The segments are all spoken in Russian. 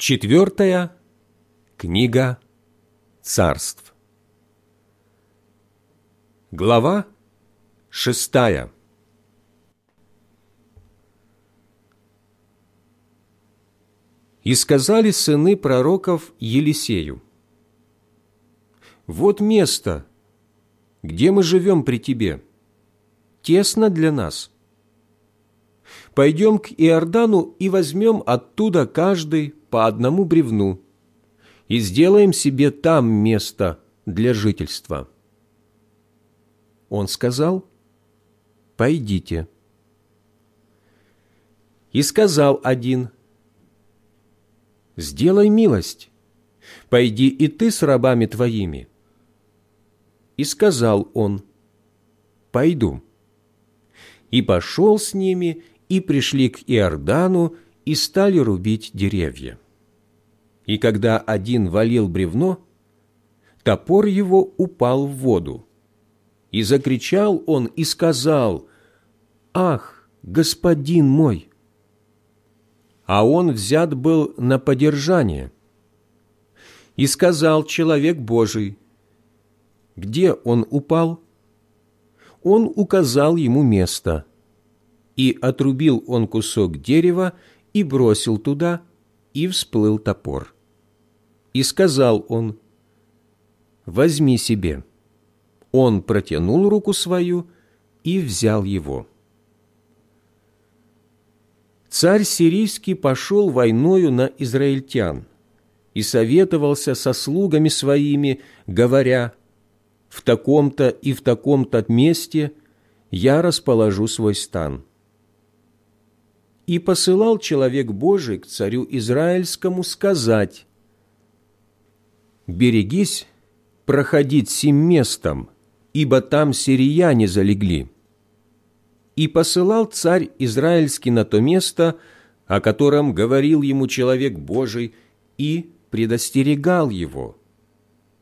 Четвертая книга царств. Глава шестая. И сказали сыны пророков Елисею, «Вот место, где мы живем при тебе, тесно для нас. Пойдем к Иордану и возьмем оттуда каждый по одному бревну и сделаем себе там место для жительства». Он сказал, «Пойдите». И сказал один, «Сделай милость, пойди и ты с рабами твоими». И сказал он, «Пойду». И пошел с ними, и пришли к Иордану, и стали рубить деревья. И когда один валил бревно, топор его упал в воду. И закричал он и сказал, «Ах, господин мой!» А он взят был на подержание. И сказал человек Божий, где он упал? Он указал ему место, и отрубил он кусок дерева и бросил туда, и всплыл топор. И сказал он, «Возьми себе». Он протянул руку свою и взял его. Царь сирийский пошел войною на израильтян и советовался со слугами своими, говоря, «В таком-то и в таком-то месте я расположу свой стан». И посылал человек Божий к царю Израильскому сказать, «Берегись проходить сим местом, ибо там сирияне залегли». И посылал царь Израильский на то место, о котором говорил ему человек Божий, и предостерегал его,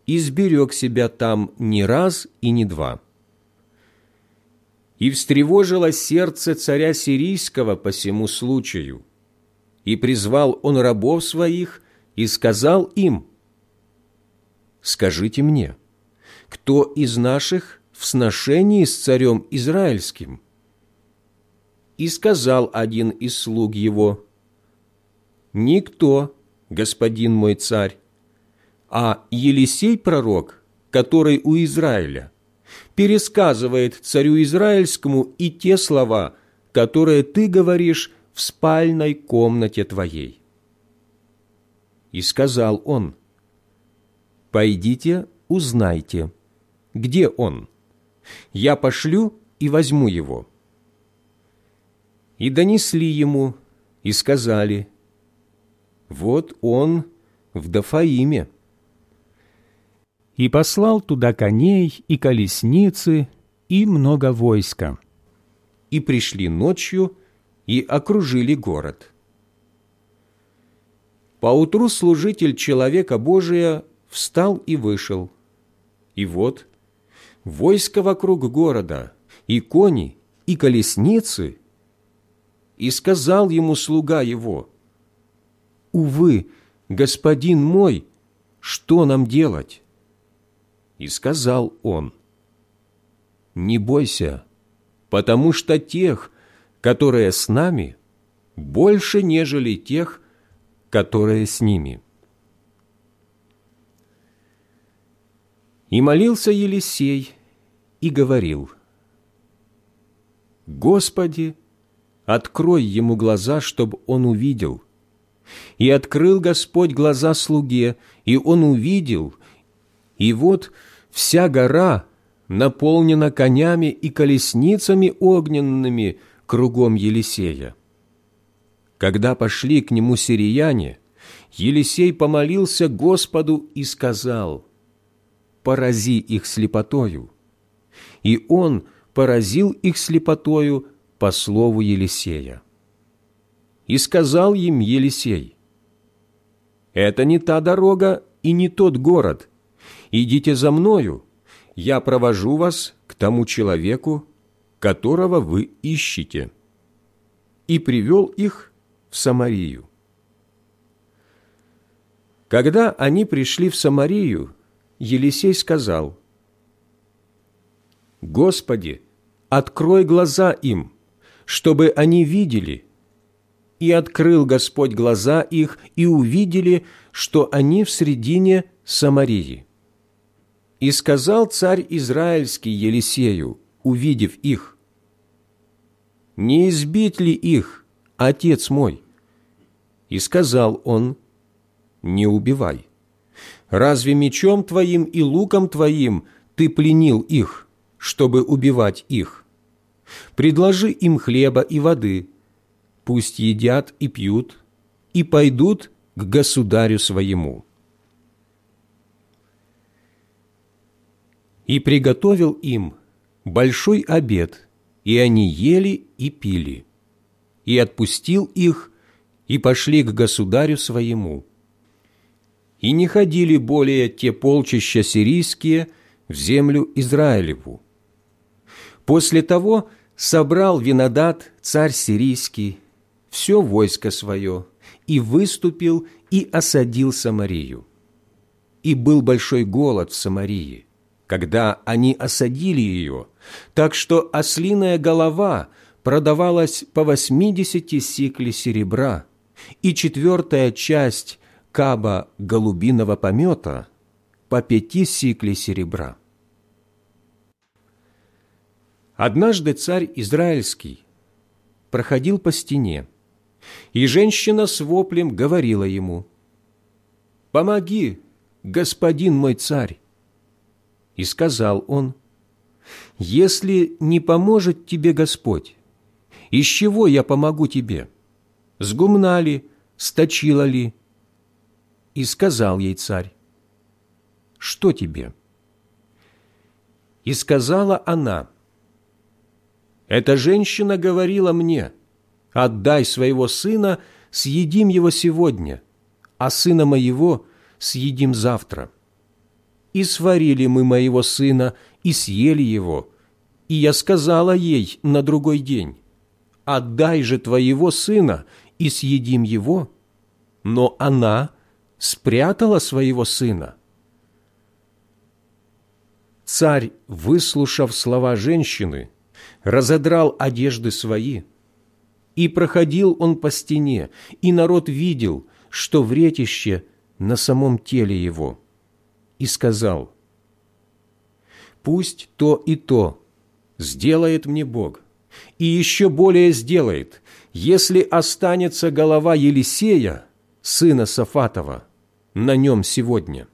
и сберег себя там не раз и не два. И встревожило сердце царя сирийского по всему случаю, и призвал он рабов своих, и сказал им, «Скажите мне, кто из наших в сношении с царем Израильским?» И сказал один из слуг его, «Никто, господин мой царь, а Елисей пророк, который у Израиля, пересказывает царю Израильскому и те слова, которые ты говоришь в спальной комнате твоей». И сказал он, «Пойдите, узнайте, где он. Я пошлю и возьму его». И донесли ему, и сказали, «Вот он в Дафаиме». И послал туда коней и колесницы, и много войска. И пришли ночью, и окружили город. Поутру служитель человека Божия встал и вышел. И вот войско вокруг города, и кони, и колесницы – и сказал ему слуга его, «Увы, господин мой, что нам делать?» И сказал он, «Не бойся, потому что тех, которые с нами, больше, нежели тех, которые с ними». И молился Елисей и говорил, «Господи, открой ему глаза, чтобы он увидел». И открыл Господь глаза слуге, и он увидел, и вот вся гора наполнена конями и колесницами огненными кругом Елисея. Когда пошли к нему сирияне, Елисей помолился Господу и сказал, «Порази их слепотою». И он поразил их слепотою по слову Елисея. И сказал им Елисей, «Это не та дорога и не тот город. Идите за мною, я провожу вас к тому человеку, которого вы ищете». И привел их в Самарию. Когда они пришли в Самарию, Елисей сказал, «Господи, открой глаза им, чтобы они видели». И открыл Господь глаза их, и увидели, что они в средине Самарии. И сказал царь Израильский Елисею, увидев их, «Не избить ли их, отец мой?» И сказал он, «Не убивай. Разве мечом твоим и луком твоим ты пленил их, чтобы убивать их? Предложи им хлеба и воды, пусть едят и пьют, и пойдут к государю своему». И приготовил им большой обед, и они ели и пили, и отпустил их, и пошли к государю своему и не ходили более те полчища сирийские в землю Израилеву. После того собрал Винодат, царь сирийский, все войско свое, и выступил и осадил Самарию. И был большой голод в Самарии, когда они осадили ее, так что ослиная голова продавалась по восьмидесяти сиклей серебра, и четвертая часть каба голубиного помета по пяти сикли серебра. Однажды царь Израильский проходил по стене, и женщина с воплем говорила ему, «Помоги, господин мой царь!» И сказал он, «Если не поможет тебе Господь, из чего я помогу тебе? С гумна ли, сточила ли, и сказал ей царь, «Что тебе?» И сказала она, «Эта женщина говорила мне, отдай своего сына, съедим его сегодня, а сына моего съедим завтра. И сварили мы моего сына, и съели его, и я сказала ей на другой день, отдай же твоего сына, и съедим его. Но она спрятала своего сына. Царь, выслушав слова женщины, разодрал одежды свои, и проходил он по стене, и народ видел, что вретище на самом теле его, и сказал, «Пусть то и то сделает мне Бог, и еще более сделает, если останется голова Елисея, сына Сафатова, на нем сегодня.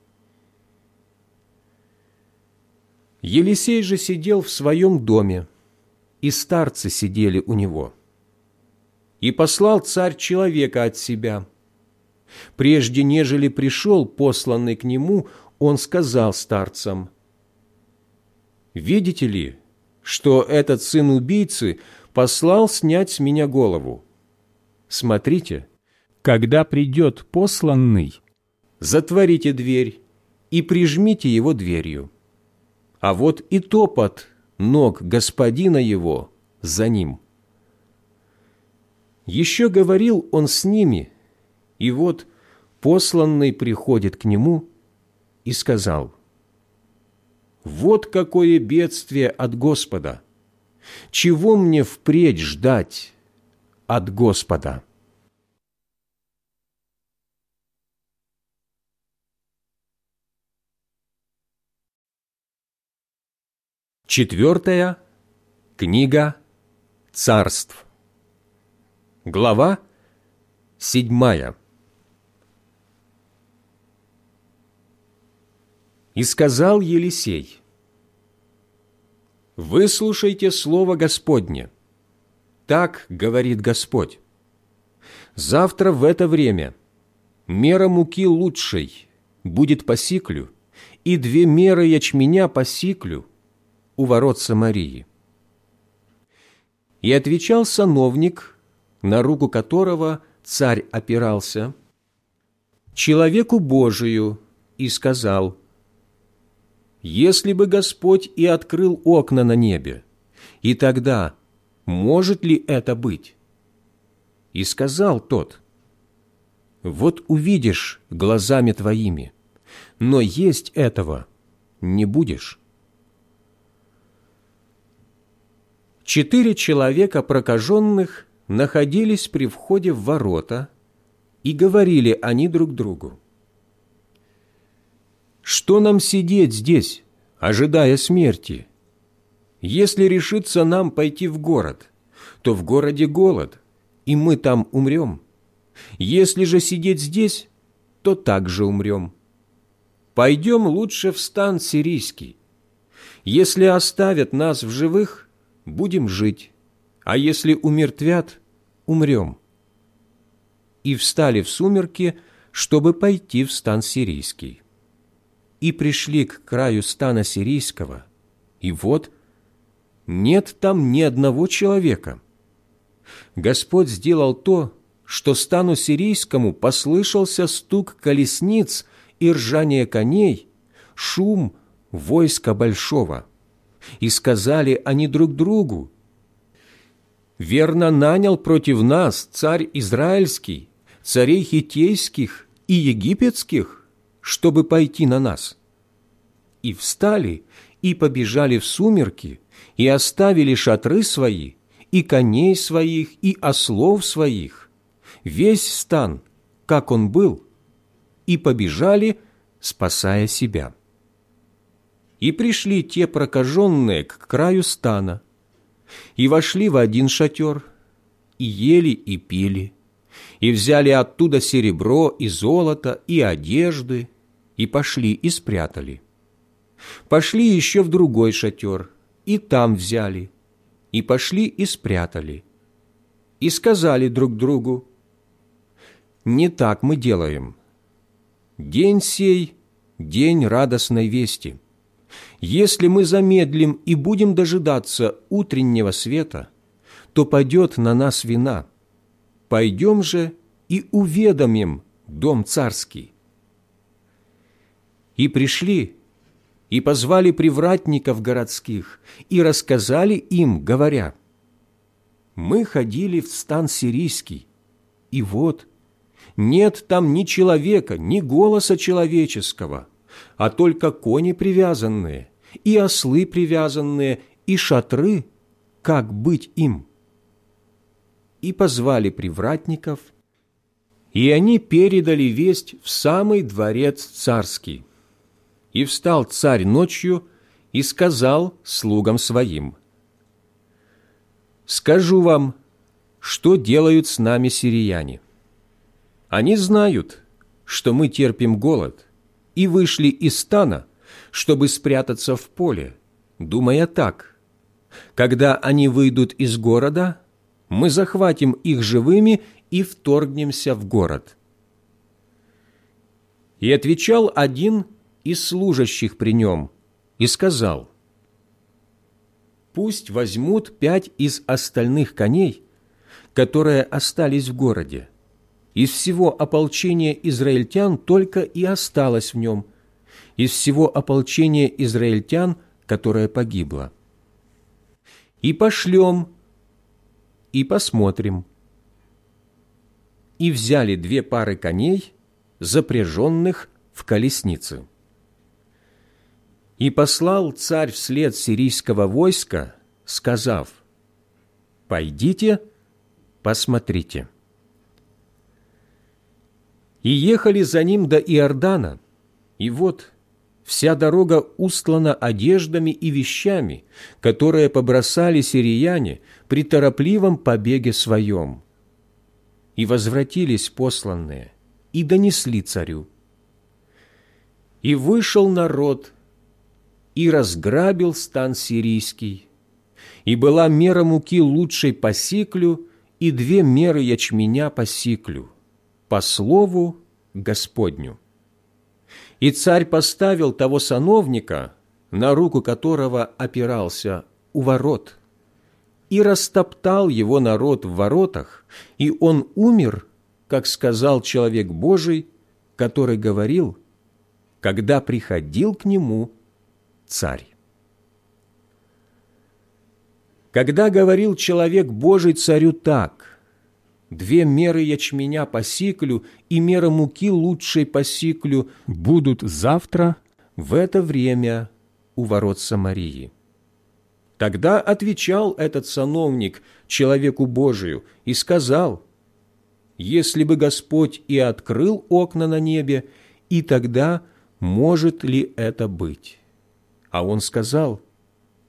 Елисей же сидел в своем доме, и старцы сидели у него. И послал царь человека от себя. Прежде нежели пришел посланный к нему, он сказал старцам, «Видите ли, что этот сын убийцы послал снять с меня голову? Смотрите, когда придет посланный, затворите дверь и прижмите его дверью. А вот и топот ног господина его за ним. Еще говорил он с ними, и вот посланный приходит к нему и сказал, «Вот какое бедствие от Господа! Чего мне впредь ждать от Господа?» Четвертая книга царств. Глава седьмая. И сказал Елисей, «Выслушайте слово Господне. Так говорит Господь. Завтра в это время мера муки лучшей будет по сиклю, и две меры ячменя по сиклю – у ворот Самарии. И отвечал сановник, на руку которого царь опирался, человеку Божию, и сказал, «Если бы Господь и открыл окна на небе, и тогда может ли это быть?» И сказал тот, вот увидишь глазами твоими, но есть этого не будешь». Четыре человека прокаженных находились при входе в ворота, и говорили они друг другу. «Что нам сидеть здесь, ожидая смерти? Если решится нам пойти в город, то в городе голод, и мы там умрем. Если же сидеть здесь, то также умрем. Пойдем лучше в стан сирийский. Если оставят нас в живых, будем жить, а если умертвят, умрем». И встали в сумерки, чтобы пойти в стан сирийский. И пришли к краю стана сирийского, и вот нет там ни одного человека. Господь сделал то, что стану сирийскому послышался стук колесниц и ржание коней, шум войска большого. И сказали они друг другу, «Верно нанял против нас царь Израильский, царей хитейских и египетских, чтобы пойти на нас». И встали, и побежали в сумерки, и оставили шатры свои, и коней своих, и ослов своих, весь стан, как он был, и побежали, спасая себя. И пришли те прокаженные к краю стана, и вошли в один шатер, и ели и пили, и взяли оттуда серебро и золото и одежды, и пошли и спрятали. Пошли еще в другой шатер, и там взяли, и пошли и спрятали. И сказали друг другу, «Не так мы делаем. День сей – день радостной вести. Если мы замедлим и будем дожидаться утреннего света, то падет на нас вина. Пойдем же и уведомим дом царский». И пришли и позвали привратников городских, и рассказали им, говоря, «Мы ходили в стан сирийский, и вот, нет там ни человека, ни голоса человеческого, а только кони привязанные, и ослы привязанные, и шатры, как быть им?» И позвали привратников, и они передали весть в самый дворец царский. И встал царь ночью и сказал слугам своим, «Скажу вам, что делают с нами сирияне. Они знают, что мы терпим голод, и вышли из стана, чтобы спрятаться в поле, думая так, когда они выйдут из города, мы захватим их живыми и вторгнемся в город». И отвечал один из служащих при нем и сказал, «Пусть возьмут пять из остальных коней, которые остались в городе. Из всего ополчения израильтян только и осталось в нем, из всего ополчения израильтян, которое погибло. И пошлем, и посмотрим». И взяли две пары коней, запряженных в колесницы. И послал царь вслед сирийского войска, сказав, «Пойдите, посмотрите». И ехали за ним до Иордана, и вот вся дорога устлана одеждами и вещами, которые побросали сирияне при торопливом побеге своем. И возвратились посланные, и донесли царю. И вышел народ и разграбил стан сирийский. И была мера муки лучшей по сиклю, и две меры ячменя по сиклю, по слову Господню. И царь поставил того сановника, на руку которого опирался у ворот, и растоптал его народ в воротах, и он умер, как сказал человек Божий, который говорил, когда приходил к нему царь. Когда говорил человек Божий царю так, две меры ячменя по сиклю и мера муки лучшей по сиклю будут завтра в это время у ворот Самарии. Тогда отвечал этот сановник человеку Божию и сказал, «Если бы Господь и открыл окна на небе, и тогда может ли это быть?» А он сказал,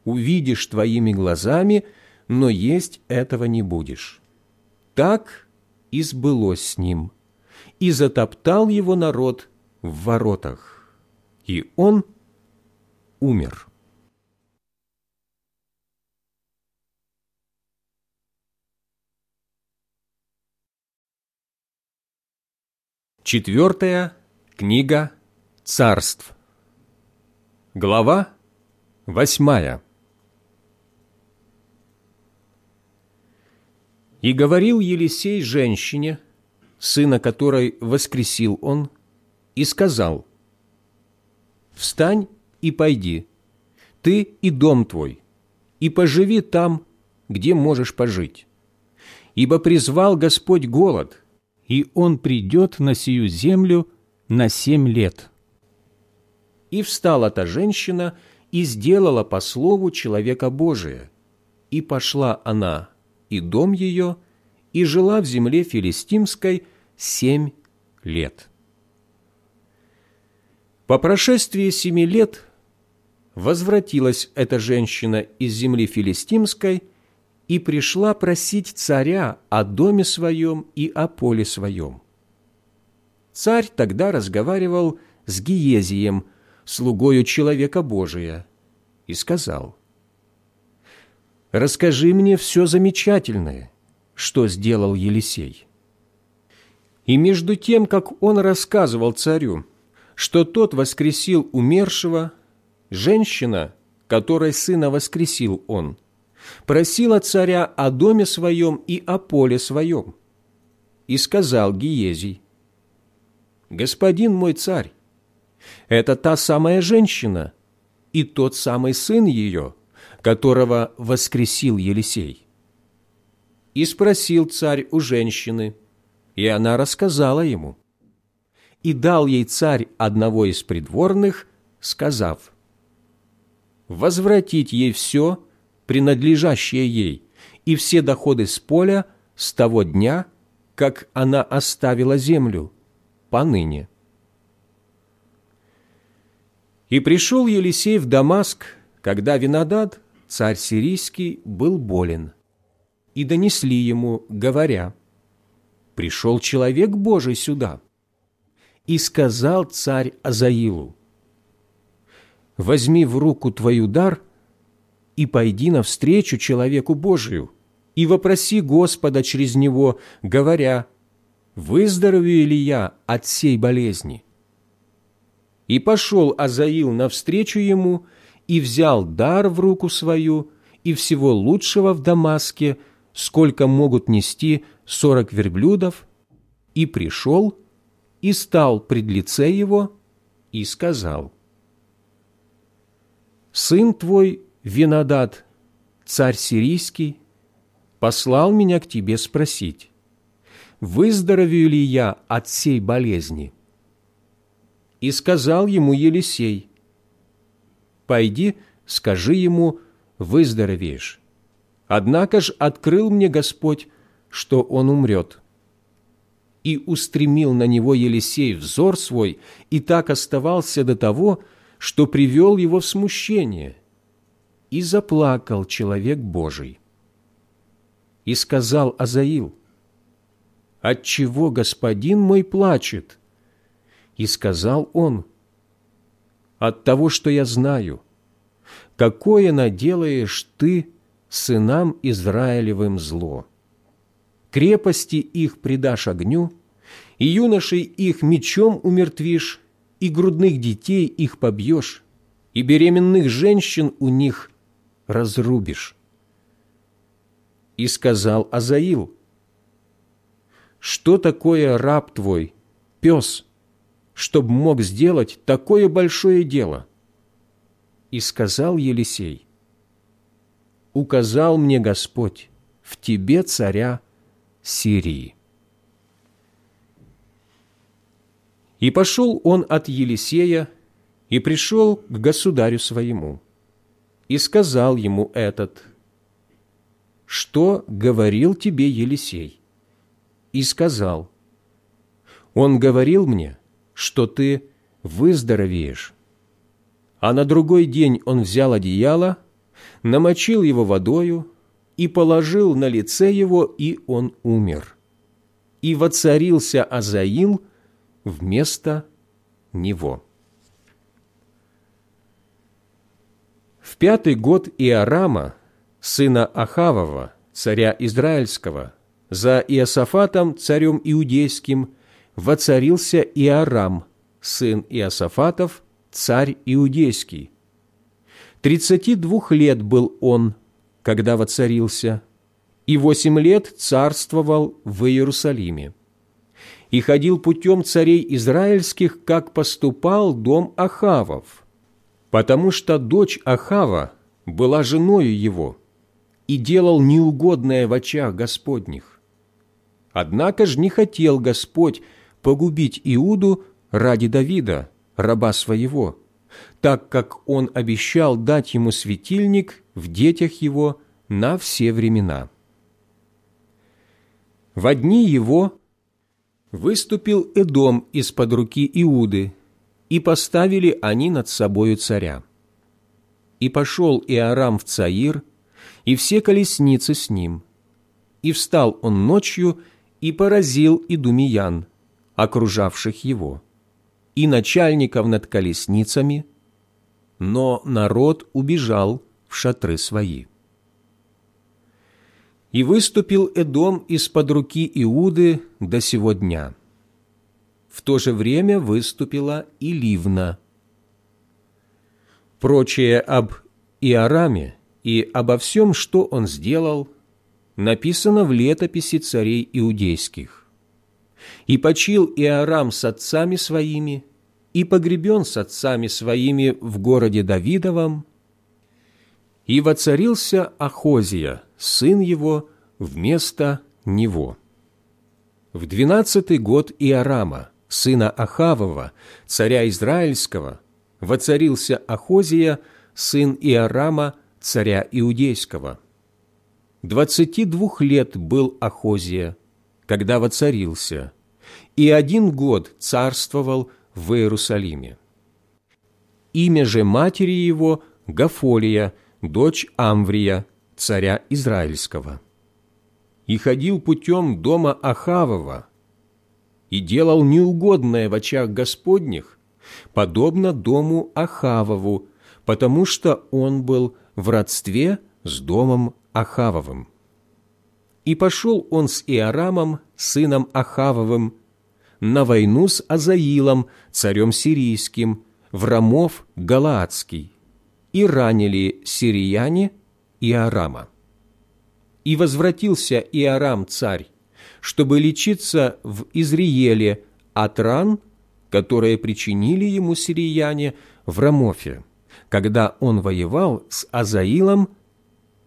«Увидишь твоими глазами, но есть этого не будешь». Так и сбылось с ним, и затоптал его народ в воротах, и он умер. Четвертая книга царств. Глава восьмая. И говорил Елисей женщине, сына которой воскресил он, и сказал, «Встань и пойди, ты и дом твой, и поживи там, где можешь пожить. Ибо призвал Господь голод, и он придет на сию землю на семь лет». И встала та женщина и сделала по слову человека Божия, и пошла она и дом ее, и жила в земле филистимской семь лет. По прошествии семи лет возвратилась эта женщина из земли филистимской и пришла просить царя о доме своем и о поле своем. Царь тогда разговаривал с Гиезием, слугою человека Божия, и сказал, «Расскажи мне все замечательное, что сделал Елисей». И между тем, как он рассказывал царю, что тот воскресил умершего, женщина, которой сына воскресил он, просила царя о доме своем и о поле своем. И сказал Гиезий, «Господин мой царь, это та самая женщина и тот самый сын ее, которого воскресил Елисей. И спросил царь у женщины, и она рассказала ему. И дал ей царь одного из придворных, сказав, «Возвратить ей все, принадлежащее ей, и все доходы с поля с того дня, как она оставила землю, поныне». И пришел Елисей в Дамаск, когда Винодад, царь сирийский, был болен. И донесли ему, говоря, «Пришел человек Божий сюда». И сказал царь Азаилу, «Возьми в руку твою дар и пойди навстречу человеку Божию, и вопроси Господа через него, говоря, «Выздоровею ли я от сей болезни?» И пошел Азаил навстречу ему, и взял дар в руку свою, и всего лучшего в Дамаске, сколько могут нести сорок верблюдов, и пришел, и стал пред лице его, и сказал, «Сын твой, Винодат, царь сирийский, послал меня к тебе спросить, выздоровею ли я от сей болезни?» И сказал ему Елисей, «Пойди, скажи ему, выздоровеешь. Однако ж открыл мне Господь, что он умрет». И устремил на него Елисей взор свой, и так оставался до того, что привел его в смущение. И заплакал человек Божий. И сказал Азаил, «Отчего господин мой плачет?» И сказал он, «От того, что я знаю, какое наделаешь ты сынам Израилевым зло. Крепости их предашь огню, и юношей их мечом умертвишь, и грудных детей их побьешь, и беременных женщин у них разрубишь». И сказал Азаил, «Что такое раб твой, пес?» Чтобы мог сделать такое большое дело. И сказал Елисей, «Указал мне Господь в тебе царя Сирии. И пошел он от Елисея и пришел к государю своему, и сказал ему этот, «Что говорил тебе Елисей?» И сказал, «Он говорил мне, что ты выздоровеешь». А на другой день он взял одеяло, намочил его водою и положил на лице его, и он умер. И воцарился Азаил вместо него. В пятый год Иорама, сына Ахавова, царя Израильского, за Иосафатом, царем Иудейским, воцарился Иорам, сын Иосафатов, царь Иудейский. Тридцати двух лет был он, когда воцарился, и восемь лет царствовал в Иерусалиме. И ходил путем царей израильских, как поступал дом Ахавов, потому что дочь Ахава была женою его, и делал неугодное в очах Господних. Однако ж не хотел Господь погубить Иуду ради Давида, раба своего, так как он обещал дать ему светильник в детях его на все времена. В одни его выступил Эдом из-под руки Иуды, и поставили они над собою царя. И пошел Иорам в Цаир, и все колесницы с ним. И встал он ночью и поразил идумиян, окружавших его и начальников над колесницами, но народ убежал в шатры свои. И выступил Эдом из-под руки Иуды до сего дня. В то же время выступила и Ливна. Прочее об Иораме и обо всем, что он сделал, написано в летописи царей иудейских. И почил Иорам с отцами своими, и погребен с отцами своими в городе Давидовом, и воцарился Ахозия, сын его, вместо него. В двенадцатый год Иорама, сына Ахавова, царя Израильского, воцарился Ахозия, сын Иорама, царя Иудейского. Двадцати двух лет был Ахозия, когда воцарился, и один год царствовал в Иерусалиме. Имя же матери его – Гафолия, дочь Амврия, царя Израильского. И ходил путем дома Ахавова, и делал неугодное в очах Господних, подобно дому Ахавову, потому что он был в родстве с домом Ахавовым. И пошел он с Иорамом, сыном Ахавовым, на войну с Азаилом, царем сирийским, в Рамов Галаадский, и ранили сирияне Иорама. И возвратился Иорам царь, чтобы лечиться в Изриеле от ран, которые причинили ему сирияне в Рамофе, когда он воевал с Азаилом,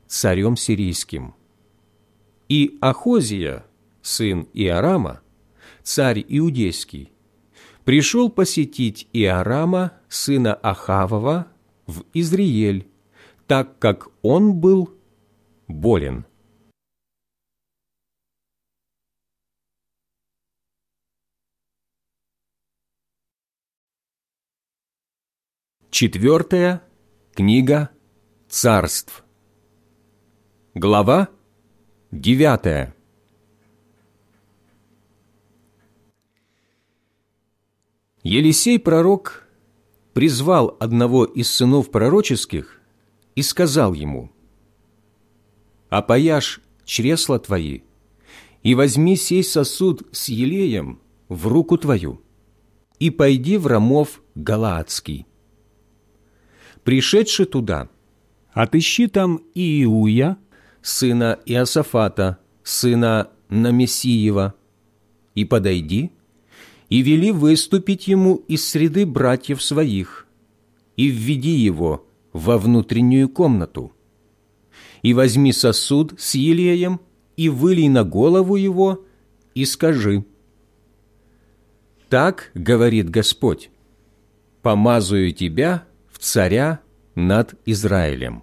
царем сирийским. И Ахозия, сын Иорама, царь Иудейский, пришел посетить Иорама, сына Ахавова, в Изриель, так как он был болен. Четвертая книга царств. Глава Девятое. Елисей пророк призвал одного из сынов пророческих и сказал ему, «Опояшь чресла твои и возьми сей сосуд с елеем в руку твою и пойди в Рамов Галаадский. Пришедший туда, отыщи там Иуя, сына Иосафата, сына Намесиева, и подойди, и вели выступить ему из среды братьев своих, и введи его во внутреннюю комнату. И возьми сосуд с елеем, и вылей на голову его, и скажи, «Так, — говорит Господь, — помазую тебя в царя над Израилем.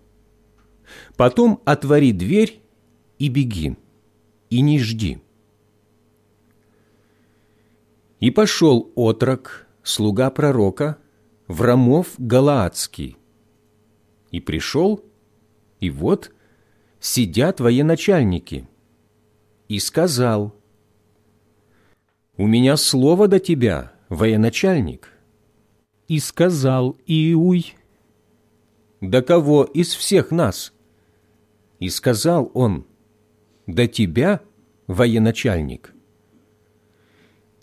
Потом отвори дверь и беги, и не жди». И пошел отрок, слуга пророка, в Рамов Галаадский. И пришел, и вот сидят военачальники. И сказал, «У меня слово до тебя, военачальник». И сказал Иуй, «До кого из всех нас?» И сказал он, «До тебя, военачальник».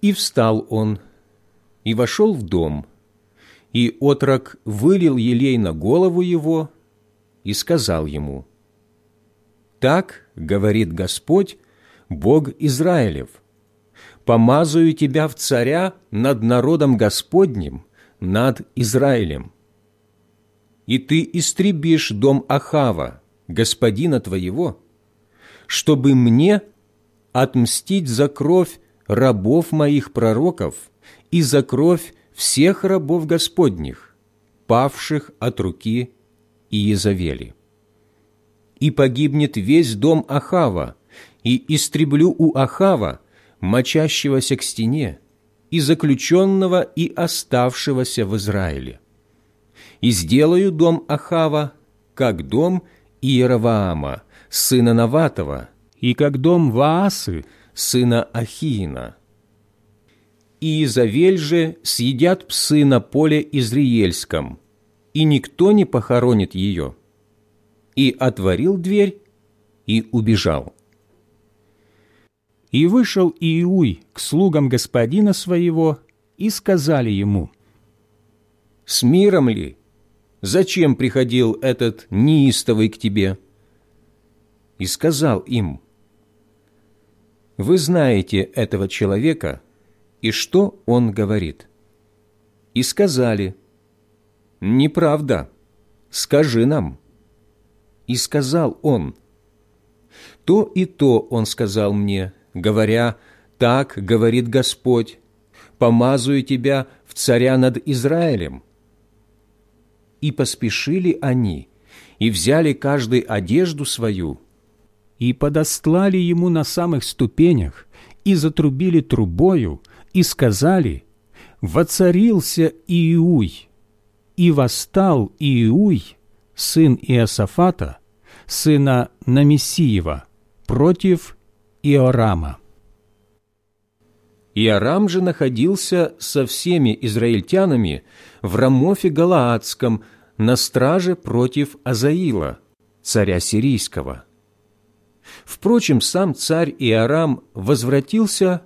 И встал он, и вошел в дом, и отрок вылил елей на голову его и сказал ему, «Так, — говорит Господь, Бог Израилев, помазаю тебя в царя над народом Господним, над Израилем. И ты истребишь дом Ахава, господина твоего, чтобы мне отмстить за кровь рабов моих пророков и за кровь всех рабов Господних, павших от руки Иезавели. И погибнет весь дом Ахава, и истреблю у Ахава, мочащегося к стене, и заключенного, и оставшегося в Израиле. И сделаю дом Ахава, как дом Иераваама, сына Наватова, и как дом Ваасы, сына Ахиина, Изавель же съедят псы на поле Изриельском, и никто не похоронит ее. И отворил дверь и убежал. И вышел Иуй к слугам господина своего, и сказали ему, «С миром ли? Зачем приходил этот неистовый к тебе?» И сказал им, «Вы знаете этого человека, — и что он говорит. И сказали, «Неправда, скажи нам». И сказал он, «То и то он сказал мне, говоря, так говорит Господь, помазую тебя в царя над Израилем». И поспешили они, и взяли каждый одежду свою, и подостлали ему на самых ступенях, и затрубили трубою, и сказали, «Воцарился Иуй, и восстал Иуй, сын Иосафата, сына Намесиева, против Иорама». Иорам же находился со всеми израильтянами в Рамофе Галаадском на страже против Азаила, царя сирийского. Впрочем, сам царь Иорам возвратился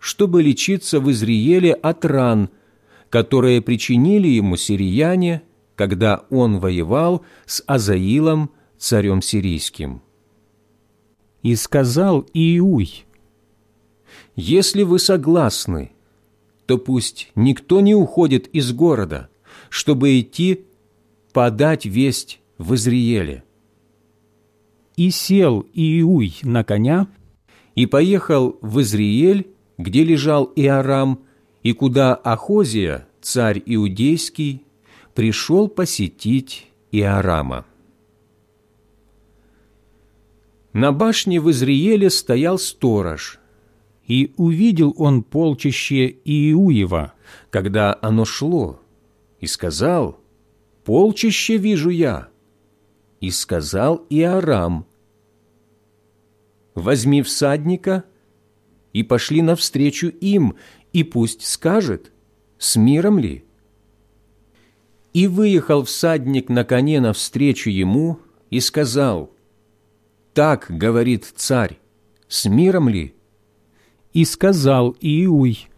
чтобы лечиться в Изриеле от ран, которые причинили ему сирияне, когда он воевал с Азаилом, царем сирийским. И сказал Иуй, «Если вы согласны, то пусть никто не уходит из города, чтобы идти подать весть в Изриеле». И сел Иуй на коня, и поехал в Изриель где лежал Иорам, и куда Ахозия, царь иудейский, пришел посетить Иорама. На башне в Изриеле стоял сторож, и увидел он полчище Иуева, когда оно шло, и сказал, «Полчище вижу я». И сказал Иорам, «Возьми всадника и пошли навстречу им, и пусть скажет, с миром ли. И выехал всадник на коне навстречу ему и сказал, «Так, — говорит царь, — с миром ли?» И сказал Иуй,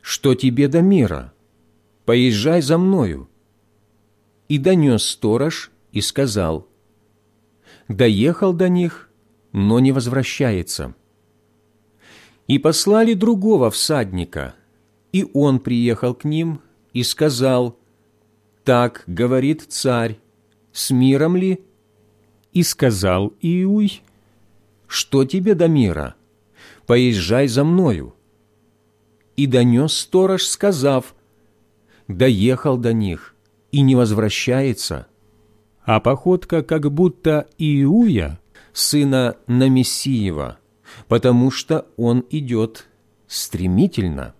«Что тебе до мира? Поезжай за мною». И донес сторож и сказал, «Доехал до них, но не возвращается» и послали другого всадника, и он приехал к ним и сказал, «Так говорит царь, с миром ли?» И сказал Иуй, что тебе до мира? Поезжай за мною». И донес сторож, сказав, «Доехал до них и не возвращается». А походка как будто Иуя, сына Намессиева, потому что он идет стремительно.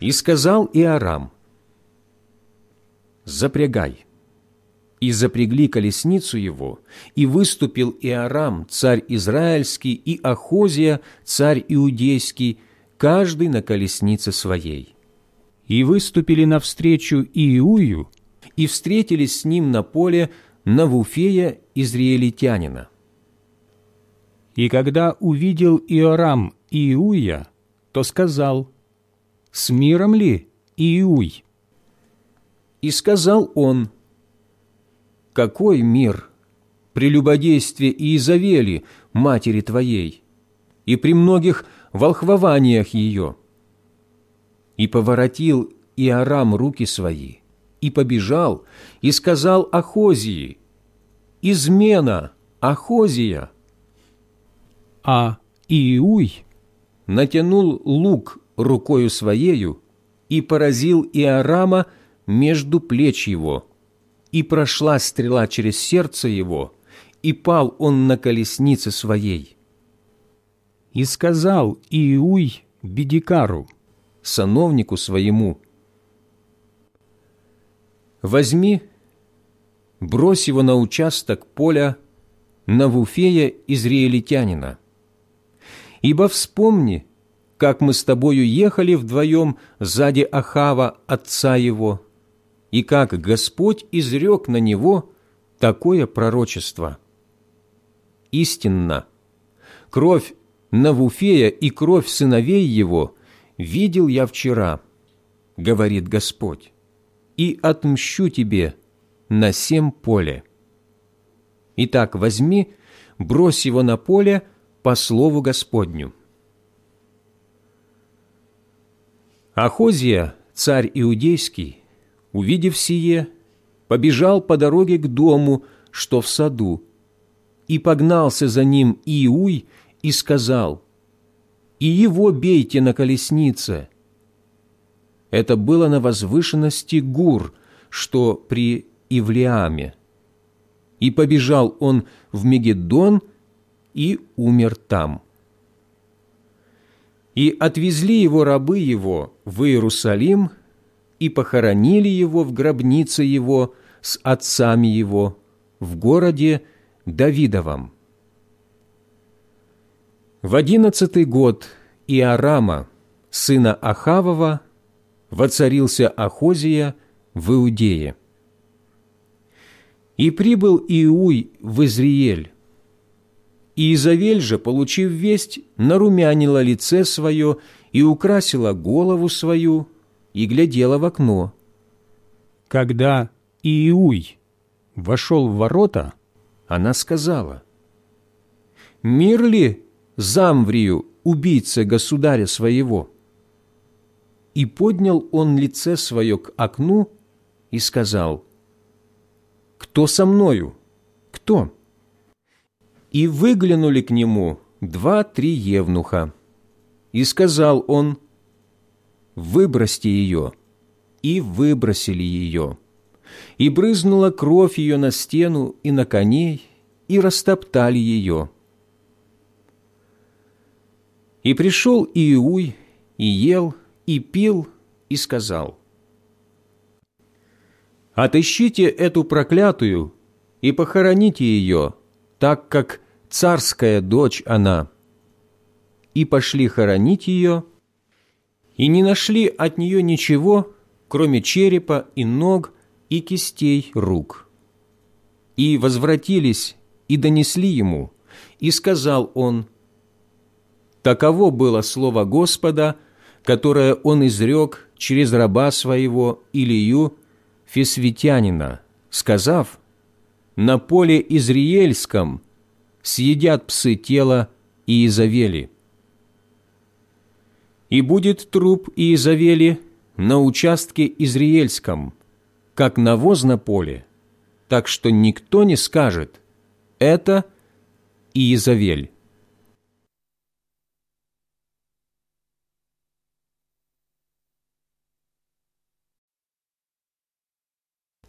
И сказал Иорам, «Запрягай» и запрягли колесницу его, и выступил Иорам, царь Израильский, и Ахозия, царь Иудейский, каждый на колеснице своей. И выступили навстречу Иую, и встретились с ним на поле Навуфея, израильтянина. И когда увидел Иорам Иуя, то сказал, «С миром ли, Иуй?» И сказал он, — какой мир при любодействе Иезавели, матери твоей, и при многих волхвованиях ее? И поворотил Иорам руки свои, и побежал, и сказал Ахозии, «Измена, Ахозия!» А Иуй натянул лук рукою своею и поразил Иорама между плеч его – и прошла стрела через сердце его, и пал он на колеснице своей. И сказал Иуй Бедикару, сановнику своему, «Возьми, брось его на участок поля на Вуфея израильтянина, ибо вспомни, как мы с тобою ехали вдвоем сзади Ахава, отца его, и как Господь изрек на него такое пророчество. Истинно, кровь Навуфея и кровь сыновей его видел я вчера, говорит Господь, и отмщу тебе на всем поле. Итак, возьми, брось его на поле по слову Господню. Ахозия, царь иудейский, увидев сие, побежал по дороге к дому, что в саду, и погнался за ним Иуй и сказал, «И его бейте на колеснице». Это было на возвышенности Гур, что при Ивлеаме. И побежал он в Мегеддон и умер там. И отвезли его рабы его в Иерусалим – и похоронили его в гробнице его с отцами его в городе Давидовом. В одиннадцатый год Иорама, сына Ахавова, воцарился Ахозия в Иудее. И прибыл Иуй в Изриель. И Изавель же, получив весть, нарумянила лице свое и украсила голову свою и глядела в окно. Когда Иуй вошел в ворота, она сказала, «Мир ли Замврию, убийце государя своего?» И поднял он лице свое к окну и сказал, «Кто со мною? Кто?» И выглянули к нему два-три евнуха. И сказал он, выбросьте ее». И выбросили ее. И брызнула кровь ее на стену и на коней, и растоптали ее. И пришел Иуй, и ел, и пил, и сказал, «Отыщите эту проклятую и похороните ее, так как царская дочь она». И пошли хоронить ее, и не нашли от нее ничего, кроме черепа и ног и кистей рук. И возвратились и донесли ему, и сказал он, «Таково было слово Господа, которое он изрек через раба своего Илию Фесвитянина, сказав, «На поле Изриельском съедят псы тела Иезавели» и будет труп Иезавели на участке Изриельском, как навоз на поле, так что никто не скажет «это и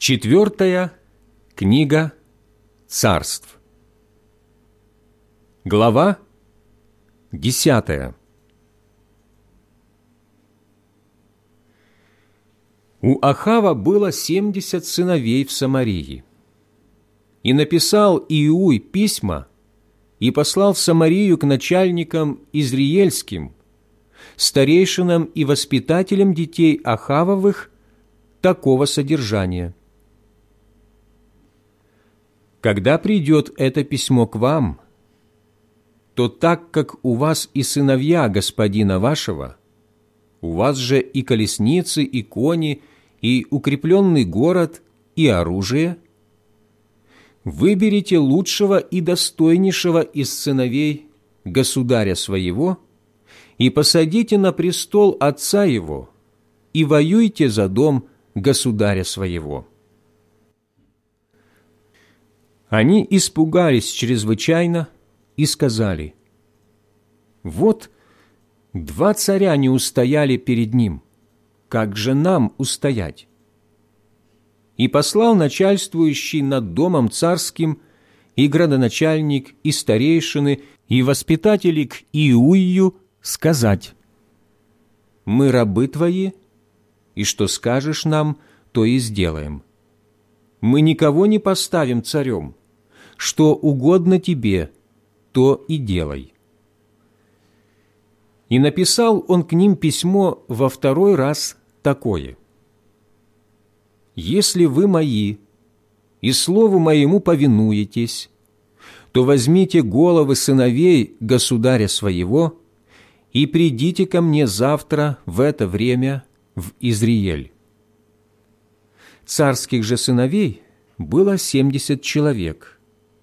Четвертая книга царств. Глава десятая. У Ахава было семьдесят сыновей в Самарии. И написал Иуй письма и послал в Самарию к начальникам Изриельским, старейшинам и воспитателям детей Ахавовых такого содержания – когда придет это письмо к вам, то так как у вас и сыновья господина вашего, у вас же и колесницы, и кони, и укрепленный город, и оружие, выберите лучшего и достойнейшего из сыновей государя своего и посадите на престол отца его и воюйте за дом государя своего». Они испугались чрезвычайно и сказали, «Вот два царя не устояли перед ним, как же нам устоять?» И послал начальствующий над домом царским и градоначальник, и старейшины, и воспитатели к Иуию сказать, «Мы рабы твои, и что скажешь нам, то и сделаем. Мы никого не поставим царем, что угодно тебе, то и делай». И написал он к ним письмо во второй раз такое. «Если вы мои, и слову моему повинуетесь, то возьмите головы сыновей государя своего и придите ко мне завтра в это время в Изриель. Царских же сыновей было семьдесят человек,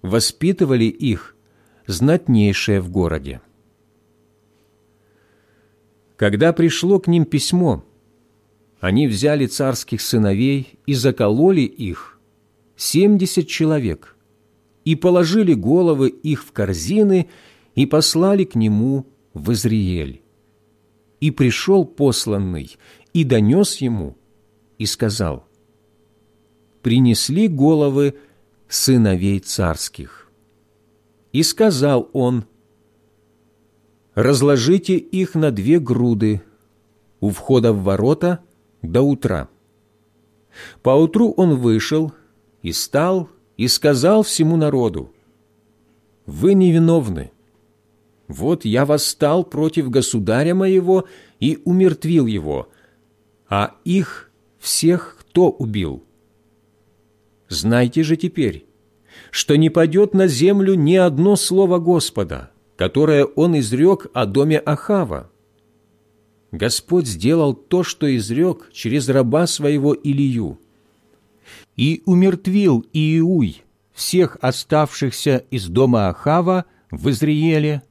воспитывали их знатнейшие в городе. Когда пришло к ним письмо, они взяли царских сыновей и закололи их, семьдесят человек, и положили головы их в корзины и послали к нему в Изриель. И пришел посланный и донес ему, и сказал, «Принесли головы сыновей царских. И сказал он, «Разложите их на две груды у входа в ворота до утра». Поутру он вышел и стал и сказал всему народу, «Вы невиновны. Вот я восстал против государя моего и умертвил его, а их всех кто убил?» Знайте же теперь, что не падет на землю ни одно слово Господа, которое Он изрек о доме Ахава. Господь сделал то, что изрек через раба своего Илию. И умертвил Иуй всех оставшихся из дома Ахава в Изриеле,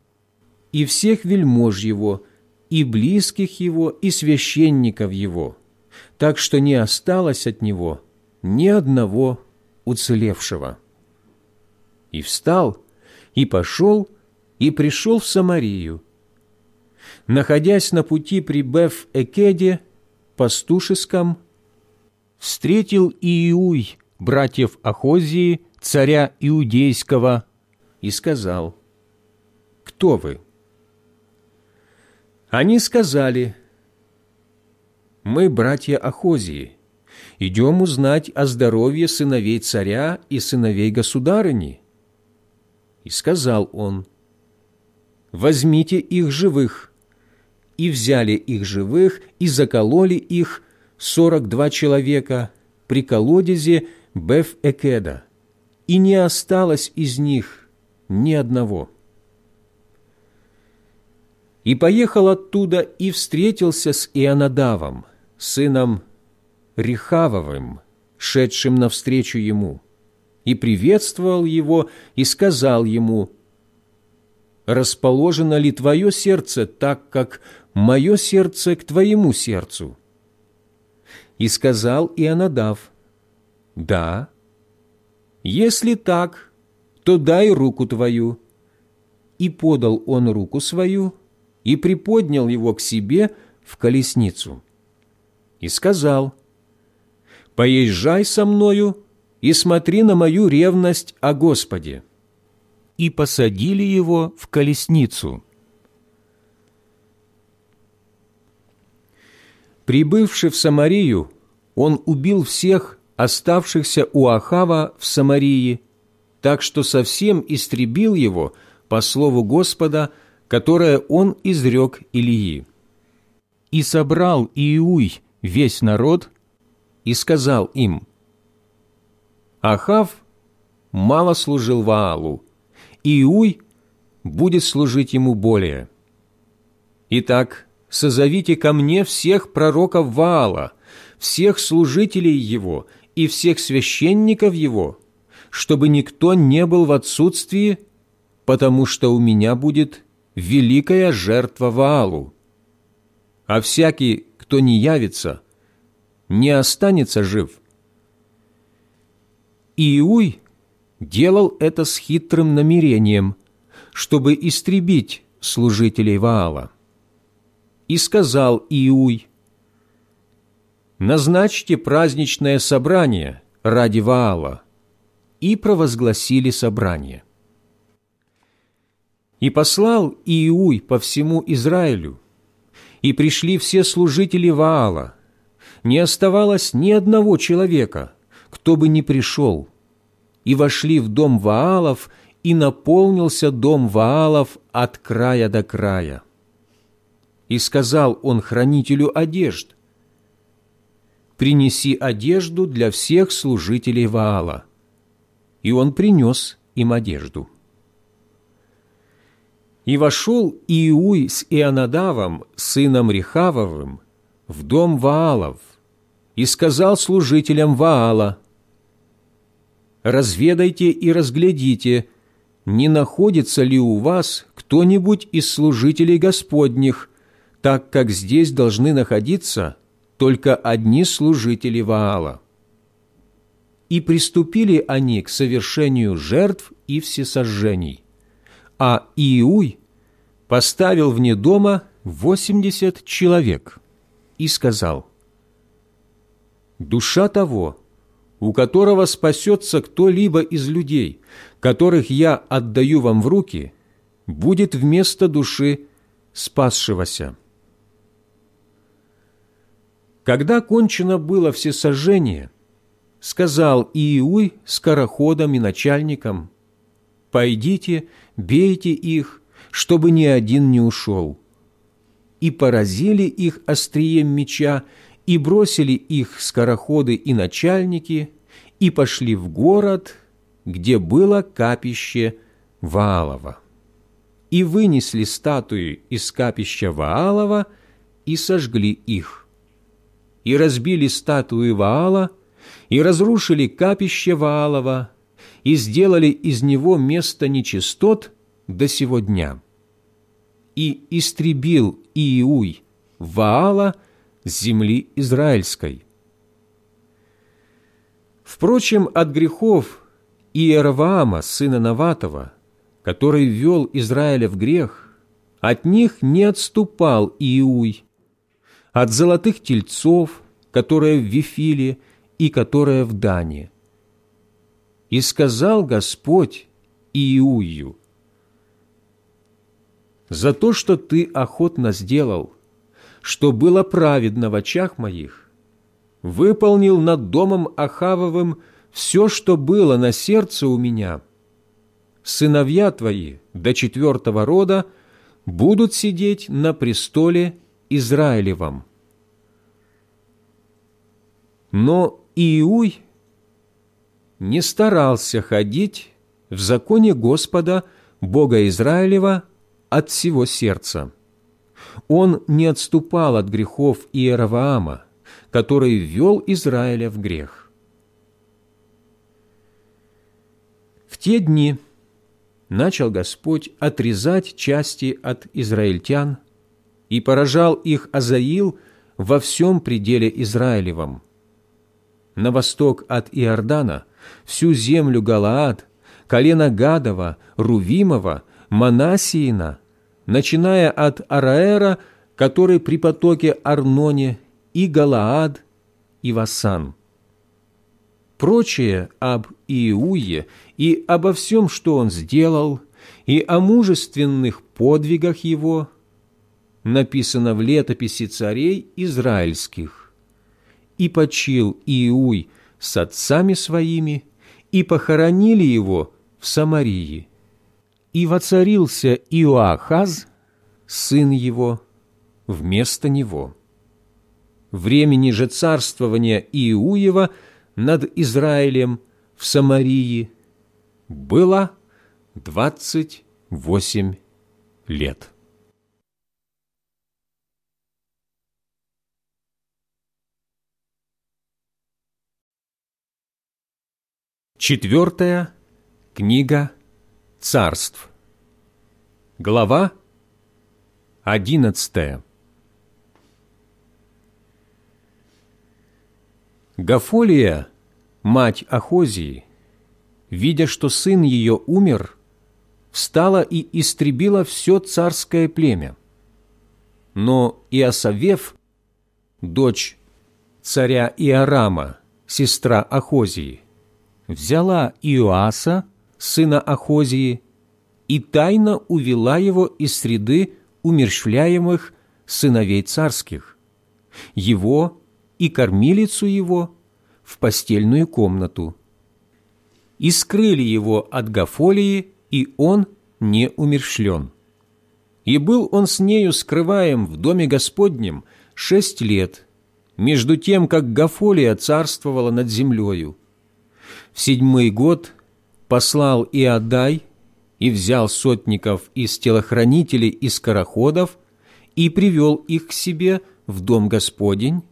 и всех вельмож его, и близких его, и священников его, так что не осталось от него ни одного уцелевшего. И встал, и пошел, и пришел в Самарию. Находясь на пути при Беф-Экеде, пастушеском, встретил Иуй, братьев Ахозии, царя Иудейского, и сказал, «Кто вы?» Они сказали, «Мы братья Ахозии, идем узнать о здоровье сыновей царя и сыновей государыни». И сказал он, «Возьмите их живых». И взяли их живых, и закололи их сорок два человека при колодезе Беф-Экеда, и не осталось из них ни одного. И поехал оттуда и встретился с Ионадавом, сыном Рехавовым, шедшим навстречу ему, и приветствовал его, и сказал ему, «Расположено ли твое сердце так, как мое сердце к твоему сердцу?» И сказал Ионадав, «Да, если так, то дай руку твою». и подал он руку свою, и приподнял его к себе в колесницу. И сказал, «Поезжай со мною и смотри на мою ревность о Господе». И посадили его в колесницу. Прибывший в Самарию, он убил всех оставшихся у Ахава в Самарии, так что совсем истребил его по слову Господа, которое он изрек Илии. И собрал Иуй весь народ и сказал им, «Ахав мало служил Ваалу, Иуй будет служить ему более. Итак, созовите ко мне всех пророков Ваала, всех служителей его и всех священников его, чтобы никто не был в отсутствии, потому что у меня будет великая жертва Ваалу. А всякий, кто не явится, не останется жив. Иуй делал это с хитрым намерением, чтобы истребить служителей Ваала. И сказал Иуй, «Назначьте праздничное собрание ради Ваала» и провозгласили собрание. И послал Иуй по всему Израилю, и пришли все служители Ваала. Не оставалось ни одного человека, кто бы не пришел. И вошли в дом Ваалов, и наполнился дом Ваалов от края до края. И сказал он хранителю одежд, «Принеси одежду для всех служителей Ваала» и он принес им одежду. И вошел Иуй с Ионадавом, сыном Рехавовым, в дом Ваалов, и сказал служителям Ваала, «Разведайте и разглядите, не находится ли у вас кто-нибудь из служителей Господних, так как здесь должны находиться только одни служители Ваала» и приступили они к совершению жертв и всесожжений. А Иуй поставил вне дома восемьдесят человек и сказал, «Душа того, у которого спасется кто-либо из людей, которых я отдаю вам в руки, будет вместо души спасшегося». Когда кончено было всесожжение – сказал Иуй скороходам и начальникам, «Пойдите, бейте их, чтобы ни один не ушел». И поразили их острием меча, и бросили их скороходы и начальники, и пошли в город, где было капище Ваалова. И вынесли статуи из капища Ваалова и сожгли их. И разбили статуи Ваала – и разрушили капище Ваалова, и сделали из него место нечистот до сего дня. И истребил Иуй Ваала земли израильской. Впрочем, от грехов Иераваама, сына Наватова, который ввел Израиля в грех, от них не отступал Иуй, от золотых тельцов, которые в Вифиле, и которая в Дане. И сказал Господь Иую, «За то, что ты охотно сделал, что было праведно в очах моих, выполнил над домом Ахавовым все, что было на сердце у меня. Сыновья твои до четвертого рода будут сидеть на престоле Израилевом. Но Иуй не старался ходить в законе Господа, Бога Израилева, от всего сердца. Он не отступал от грехов Иераваама, который ввел Израиля в грех. В те дни начал Господь отрезать части от израильтян и поражал их Азаил во всем пределе Израилевом – на восток от Иордана, всю землю Галаад, колено Гадова, Рувимова, Манасиина, начиная от Араэра, который при потоке Арноне, и Галаад, и Васан. Прочее об Иуе и обо всем, что он сделал, и о мужественных подвигах его, написано в летописи царей израильских. И почил Иуй с отцами своими, и похоронили его в Самарии. И воцарился Иоахаз, сын его, вместо него. Времени же царствования Иуева над Израилем в Самарии было двадцать восемь лет. Четвертая книга царств. Глава одиннадцатая. Гафолия, мать Ахозии, видя, что сын ее умер, встала и истребила все царское племя. Но Иосавев, дочь царя Иорама, сестра Ахозии, взяла Иоаса, сына Ахозии, и тайно увела его из среды умерщвляемых сыновей царских, его и кормилицу его в постельную комнату. И скрыли его от Гафолии, и он не умершлен. И был он с нею скрываем в доме Господнем шесть лет, между тем, как Гафолия царствовала над землею, в седьмой год послал Иодай и взял сотников из телохранителей и скороходов и привел их к себе в дом Господень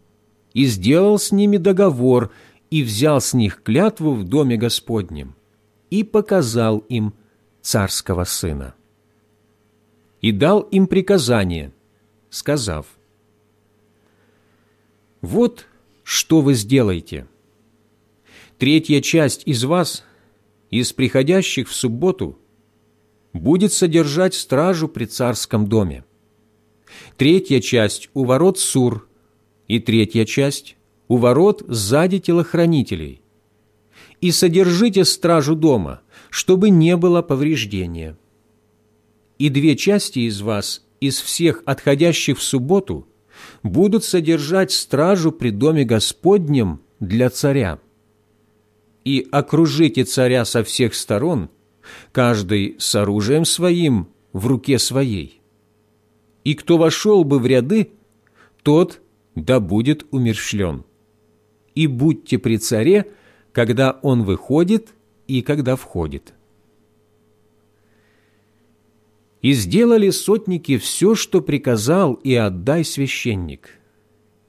и сделал с ними договор и взял с них клятву в доме Господнем и показал им царского сына. И дал им приказание, сказав, «Вот что вы сделаете» третья часть из вас, из приходящих в субботу, будет содержать стражу при царском доме. Третья часть у ворот Сур, и третья часть у ворот сзади телохранителей. И содержите стражу дома, чтобы не было повреждения. И две части из вас, из всех отходящих в субботу, будут содержать стражу при доме Господнем для царя и окружите царя со всех сторон, каждый с оружием своим в руке своей. И кто вошел бы в ряды, тот да будет умершлен. И будьте при царе, когда он выходит и когда входит. И сделали сотники все, что приказал и отдай священник.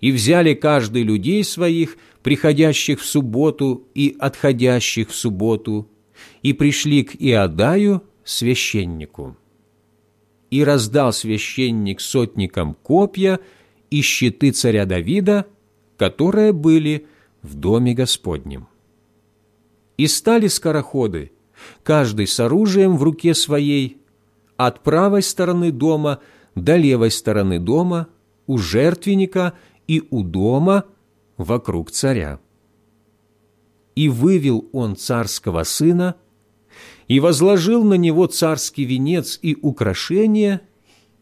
И взяли каждый людей своих приходящих в субботу и отходящих в субботу, и пришли к Иодаю, священнику. И раздал священник сотникам копья и щиты царя Давида, которые были в доме Господнем. И стали скороходы, каждый с оружием в руке своей, от правой стороны дома до левой стороны дома, у жертвенника и у дома – вокруг царя. И вывел он царского сына, и возложил на него царский венец и украшения,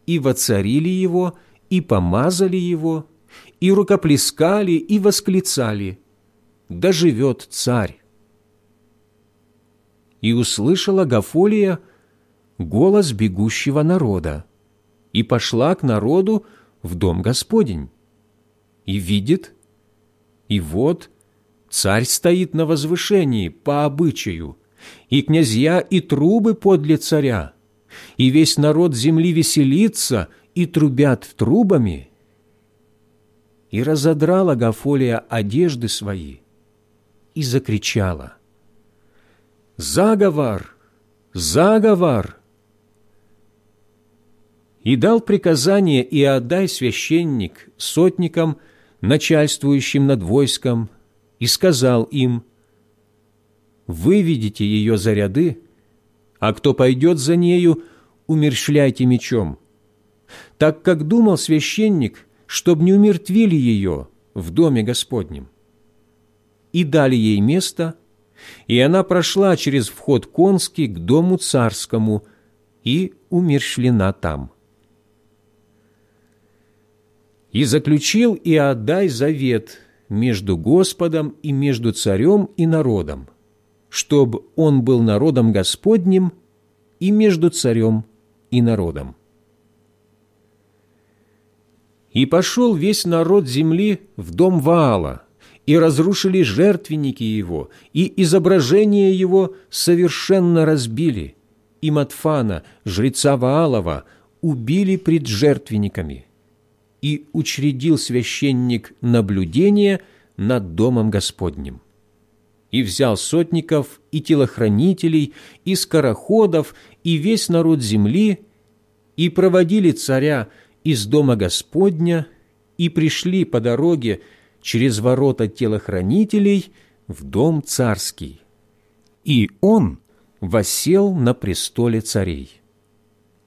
и воцарили его, и помазали его, и рукоплескали, и восклицали «Да живет царь!» И услышала Гафолия голос бегущего народа, и пошла к народу в дом Господень, и видит, и вот царь стоит на возвышении по обычаю, и князья и трубы подле царя, и весь народ земли веселится и трубят трубами. И разодрала Гафолия одежды свои и закричала. «Заговор! Заговор!» И дал приказание Иодай священник сотникам – начальствующим над войском, и сказал им, «Выведите ее за ряды, а кто пойдет за нею, умерщвляйте мечом, так как думал священник, чтоб не умертвили ее в доме Господнем. И дали ей место, и она прошла через вход конский к дому царскому и умерщвлена там. И заключил Иодай завет между Господом и между царем и народом, чтобы он был народом Господним и между царем и народом. И пошел весь народ земли в дом Ваала, и разрушили жертвенники его, и изображение его совершенно разбили, и Матфана, жреца Ваалова, убили пред жертвенниками и учредил священник наблюдение над Домом Господним. И взял сотников и телохранителей, и скороходов, и весь народ земли, и проводили царя из Дома Господня, и пришли по дороге через ворота телохранителей в Дом Царский. И он восел на престоле царей.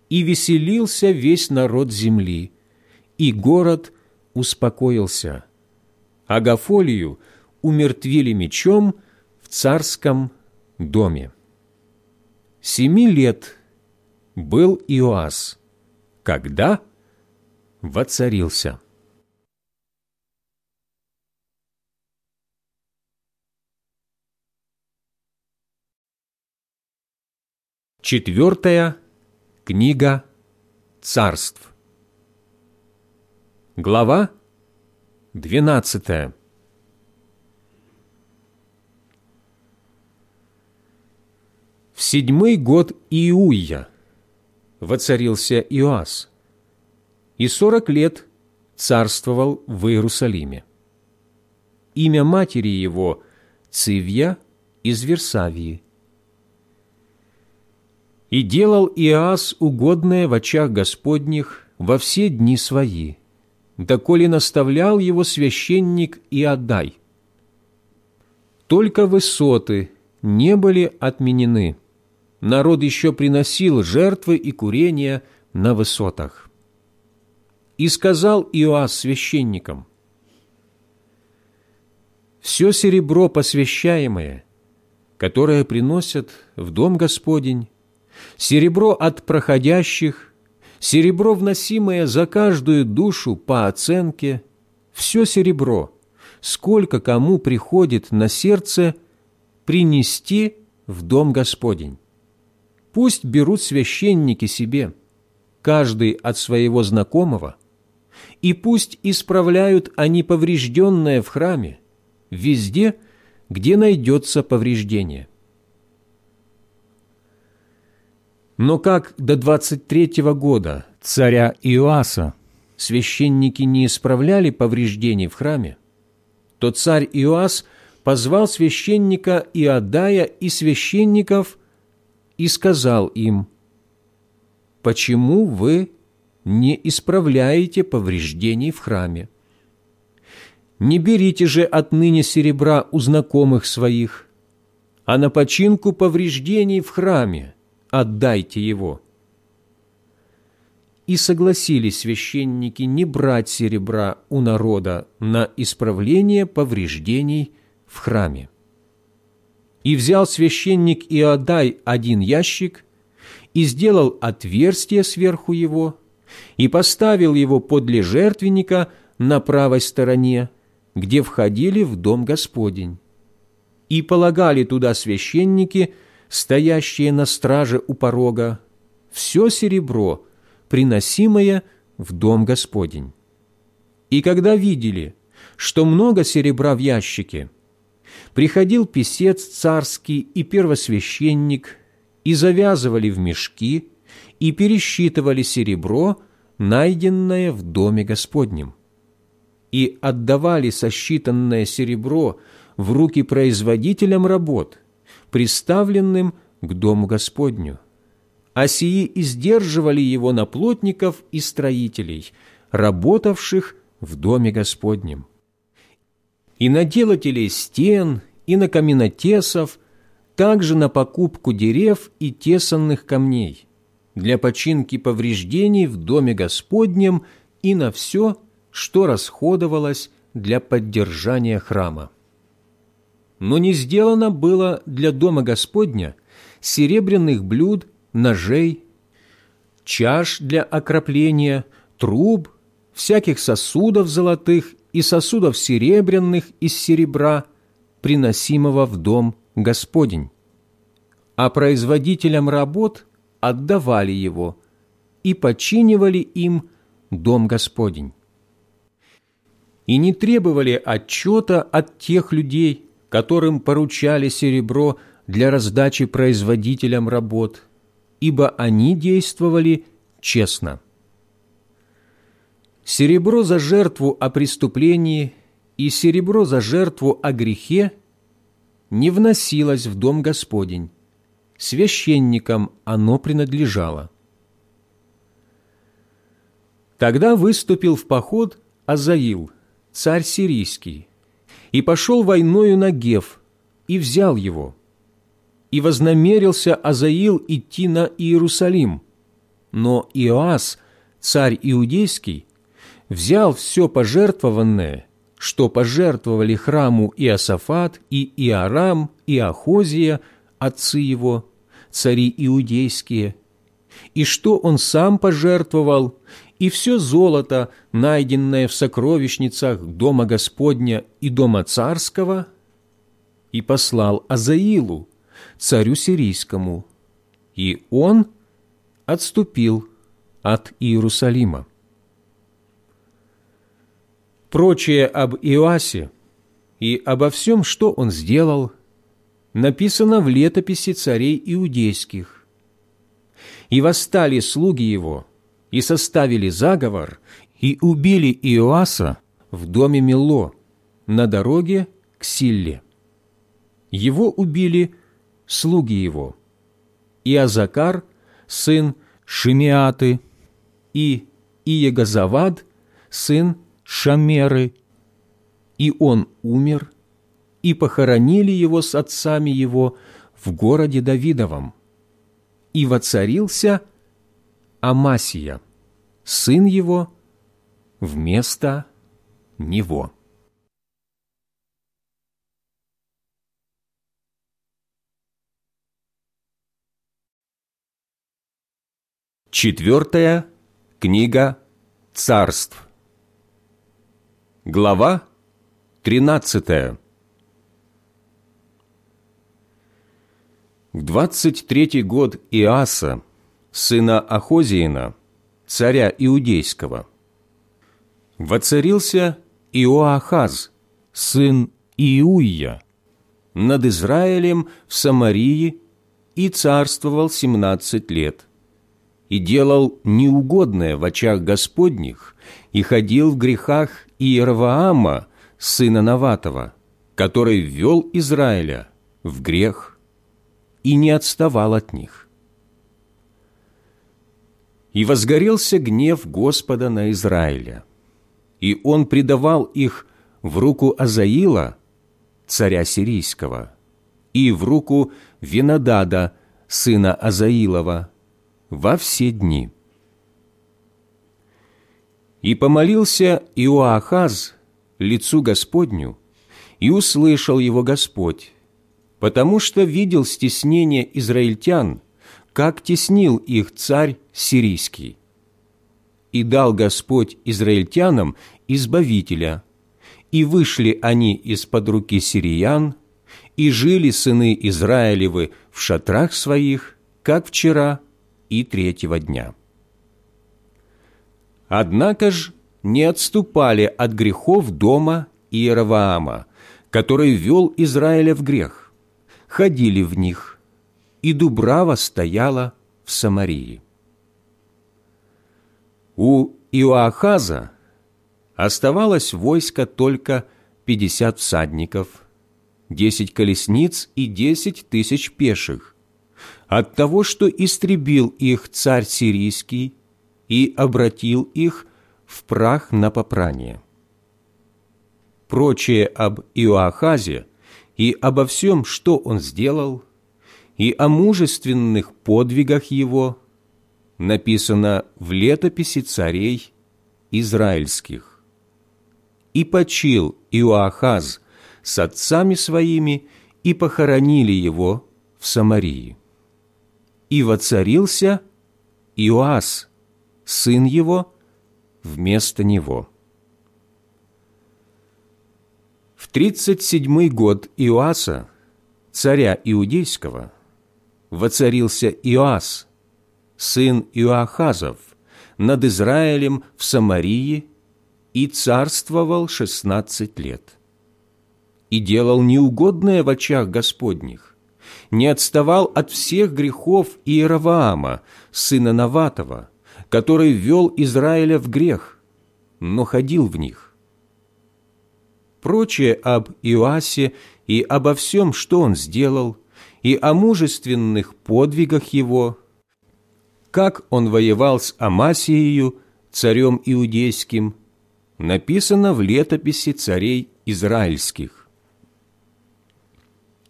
И веселился весь народ земли, и город успокоился. Агафолию умертвили мечом в царском доме. Семи лет был Иоас, когда воцарился. Четвертая книга царств. Глава 12 В седьмой год Иуя воцарился Иоас, и сорок лет царствовал в Иерусалиме. Имя матери его Цивья из Версавии. И делал Иоас угодное в очах Господних во все дни свои – доколе наставлял его священник Иодай. Только высоты не были отменены. Народ еще приносил жертвы и курения на высотах. И сказал Иоас священникам, «Все серебро посвящаемое, которое приносят в дом Господень, серебро от проходящих, серебро, вносимое за каждую душу по оценке, все серебро, сколько кому приходит на сердце, принести в дом Господень. Пусть берут священники себе, каждый от своего знакомого, и пусть исправляют они поврежденное в храме, везде, где найдется повреждение. Но как до двадцать третьего года царя Иоаса священники не исправляли повреждений в храме, то царь Иоас позвал священника Иодая и священников и сказал им, «Почему вы не исправляете повреждений в храме? Не берите же отныне серебра у знакомых своих, а на починку повреждений в храме – отдайте его». И согласились священники не брать серебра у народа на исправление повреждений в храме. И взял священник Иодай один ящик, и сделал отверстие сверху его, и поставил его подле жертвенника на правой стороне, где входили в дом Господень. И полагали туда священники – стоящие на страже у порога, все серебро, приносимое в дом Господень. И когда видели, что много серебра в ящике, приходил писец царский и первосвященник, и завязывали в мешки, и пересчитывали серебро, найденное в доме Господнем, и отдавали сосчитанное серебро в руки производителям работ – приставленным к Дому Господню. А сии издерживали его на плотников и строителей, работавших в Доме Господнем. И на делателей стен, и на каменотесов, также на покупку дерев и тесанных камней, для починки повреждений в Доме Господнем и на все, что расходовалось для поддержания храма. Но не сделано было для Дома Господня серебряных блюд, ножей, чаш для окропления, труб, всяких сосудов золотых и сосудов серебряных из серебра, приносимого в Дом Господень. А производителям работ отдавали его и починивали им Дом Господень и не требовали отчета от тех людей, которым поручали серебро для раздачи производителям работ, ибо они действовали честно. Серебро за жертву о преступлении и серебро за жертву о грехе не вносилось в дом Господень, священникам оно принадлежало. Тогда выступил в поход Азаил – царь сирийский, и пошел войною на Гев, и взял его. И вознамерился Азаил идти на Иерусалим, но Иоас, царь иудейский, взял все пожертвованное, что пожертвовали храму Иосафат, и Иорам, и Ахозия, отцы его, цари иудейские, и что он сам пожертвовал, и все золото, найденное в сокровищницах Дома Господня и Дома Царского, и послал Азаилу, царю сирийскому, и он отступил от Иерусалима. Прочее об Иоасе и обо всем, что он сделал, написано в летописи царей иудейских. И восстали слуги его – и составили заговор, и убили Иоаса в доме Мило на дороге к Силле. Его убили слуги его, Иозакар, сын Шимиаты, и Иегазавад, сын Шамеры, и он умер, и похоронили его с отцами его в городе Давидовом. И воцарился Амасия, сын его, вместо него. Четвертая книга царств. Глава тринадцатая. В двадцать третий год Иаса, сына Ахозиина, царя Иудейского. Воцарился Иоахаз, сын Иуия, над Израилем в Самарии и царствовал семнадцать лет, и делал неугодное в очах Господних, и ходил в грехах Иераваама, сына Наватова, который ввел Израиля в грех и не отставал от них. И возгорелся гнев Господа на Израиля, и он предавал их в руку Азаила, царя сирийского, и в руку Винодада, сына Азаилова, во все дни. И помолился Иоахаз лицу Господню, и услышал его Господь, потому что видел стеснение израильтян – как теснил их царь сирийский. И дал Господь израильтянам избавителя, и вышли они из-под руки сириян, и жили сыны Израилевы в шатрах своих, как вчера и третьего дня. Однако ж не отступали от грехов дома Иераваама, который вел Израиля в грех, ходили в них, и Дубрава стояла в Самарии. У Иоахаза оставалось войско только пятьдесят всадников, десять колесниц и десять тысяч пеших, от того, что истребил их царь сирийский и обратил их в прах на попрание. Прочее об Иоахазе и обо всем, что он сделал – и о мужественных подвигах его написано в летописи царей израильских. «И почил Иоахаз с отцами своими, и похоронили его в Самарии. И воцарился Иоас, сын его, вместо него». В тридцать седьмой год Иоаса, царя Иудейского, воцарился Иоас, сын Иоахазов, над Израилем в Самарии и царствовал шестнадцать лет. И делал неугодное в очах Господних, не отставал от всех грехов Иераваама, сына Наватова, который ввел Израиля в грех, но ходил в них Прочее об Иоасе и обо всем, что он сделал, и о мужественных подвигах его, как он воевал с Амасией, царем иудейским, написано в летописи царей израильских.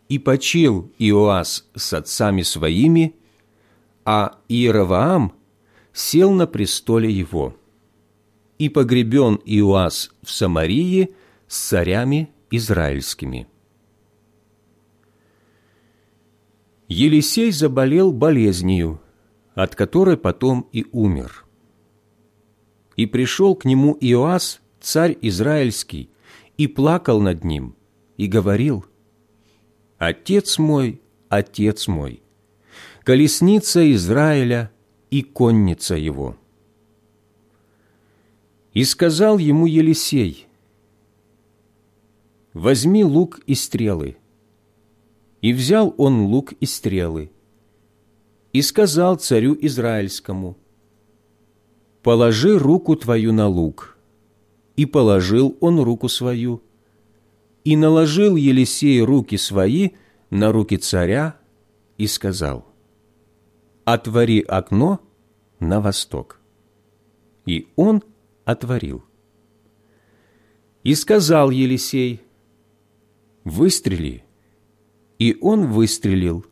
«И почил Иоас с отцами своими, а Иераваам сел на престоле его. И погребен Иоас в Самарии – с царями израильскими. Елисей заболел болезнью, от которой потом и умер. И пришел к нему Иоас, царь израильский, и плакал над ним, и говорил, «Отец мой, отец мой, колесница Израиля и конница его». И сказал ему Елисей, возьми лук и стрелы». И взял он лук и стрелы, и сказал царю Израильскому, «Положи руку твою на лук». И положил он руку свою, и наложил Елисей руки свои на руки царя и сказал, «Отвори окно на восток». И он отворил. И сказал Елисей, «Выстрели!» И он выстрелил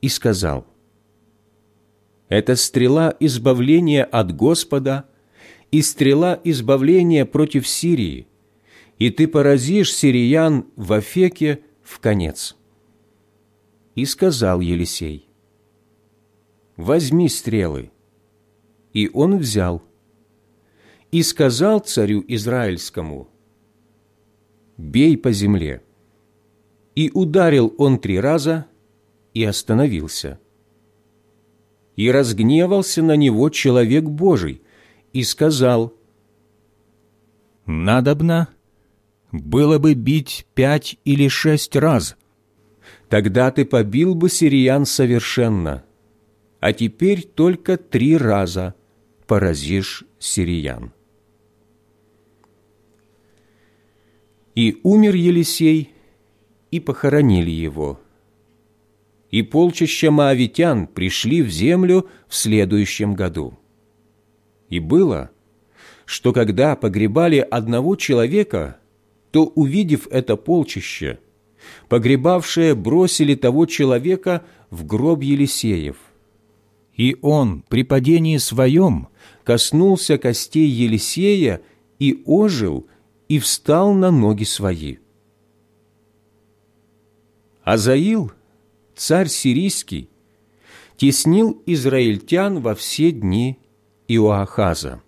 и сказал, «Это стрела избавления от Господа и стрела избавления против Сирии, и ты поразишь сириян в Афеке в конец». И сказал Елисей, «Возьми стрелы». И он взял. И сказал царю Израильскому, «Бей по земле». И ударил он три раза и остановился. И разгневался на него человек Божий и сказал, «Надобно было бы бить пять или шесть раз, тогда ты побил бы сириян совершенно, а теперь только три раза поразишь сириян». И умер Елисей, и похоронили его. И полчища моавитян пришли в землю в следующем году. И было, что когда погребали одного человека, то, увидев это полчище, погребавшие бросили того человека в гроб Елисеев. И он при падении своем коснулся костей Елисея и ожил, и встал на ноги свои. Азаил, царь сирийский, теснил израильтян во все дни Иоахаза.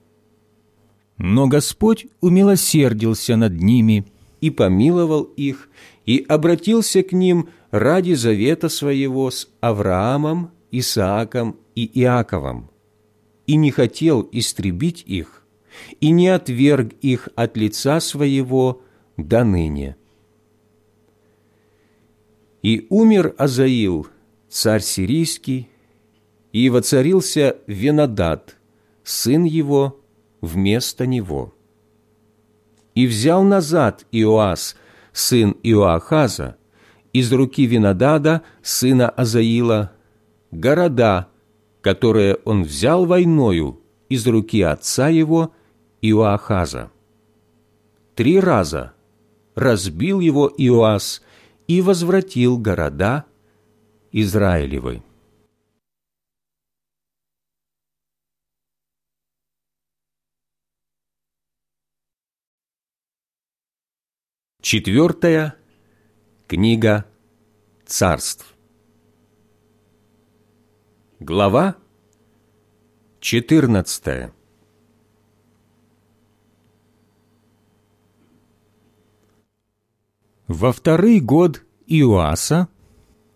Но Господь умилосердился над ними и помиловал их, и обратился к ним ради завета своего с Авраамом, Исааком и Иаковом, и не хотел истребить их, и не отверг их от лица своего до ныне. И умер Азаил, царь сирийский, и воцарился Венадад, сын его, вместо него. И взял назад Иоас, сын Иоахаза, из руки Винодада, сына Азаила, города, которые он взял войною из руки отца его Иоахаза. Три раза разбил его Иоас и возвратил города Израилевы. Четвертая книга царств. Глава четырнадцатая. Во второй год Иоаса,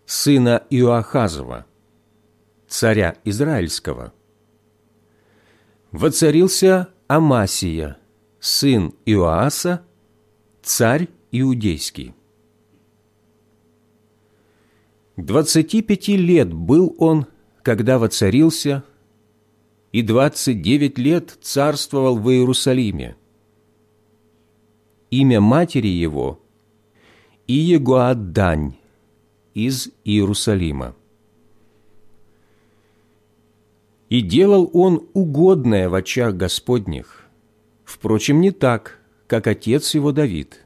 сына Иоахазова, царя Израильского, воцарился Амасия, сын Иоаса, царь Иудейский. Двадцати пяти лет был он, когда воцарился, и двадцать девять лет царствовал в Иерусалиме. Имя матери его – Иегоаддань из Иерусалима. И делал он угодное в очах Господних, впрочем, не так, как отец его Давид.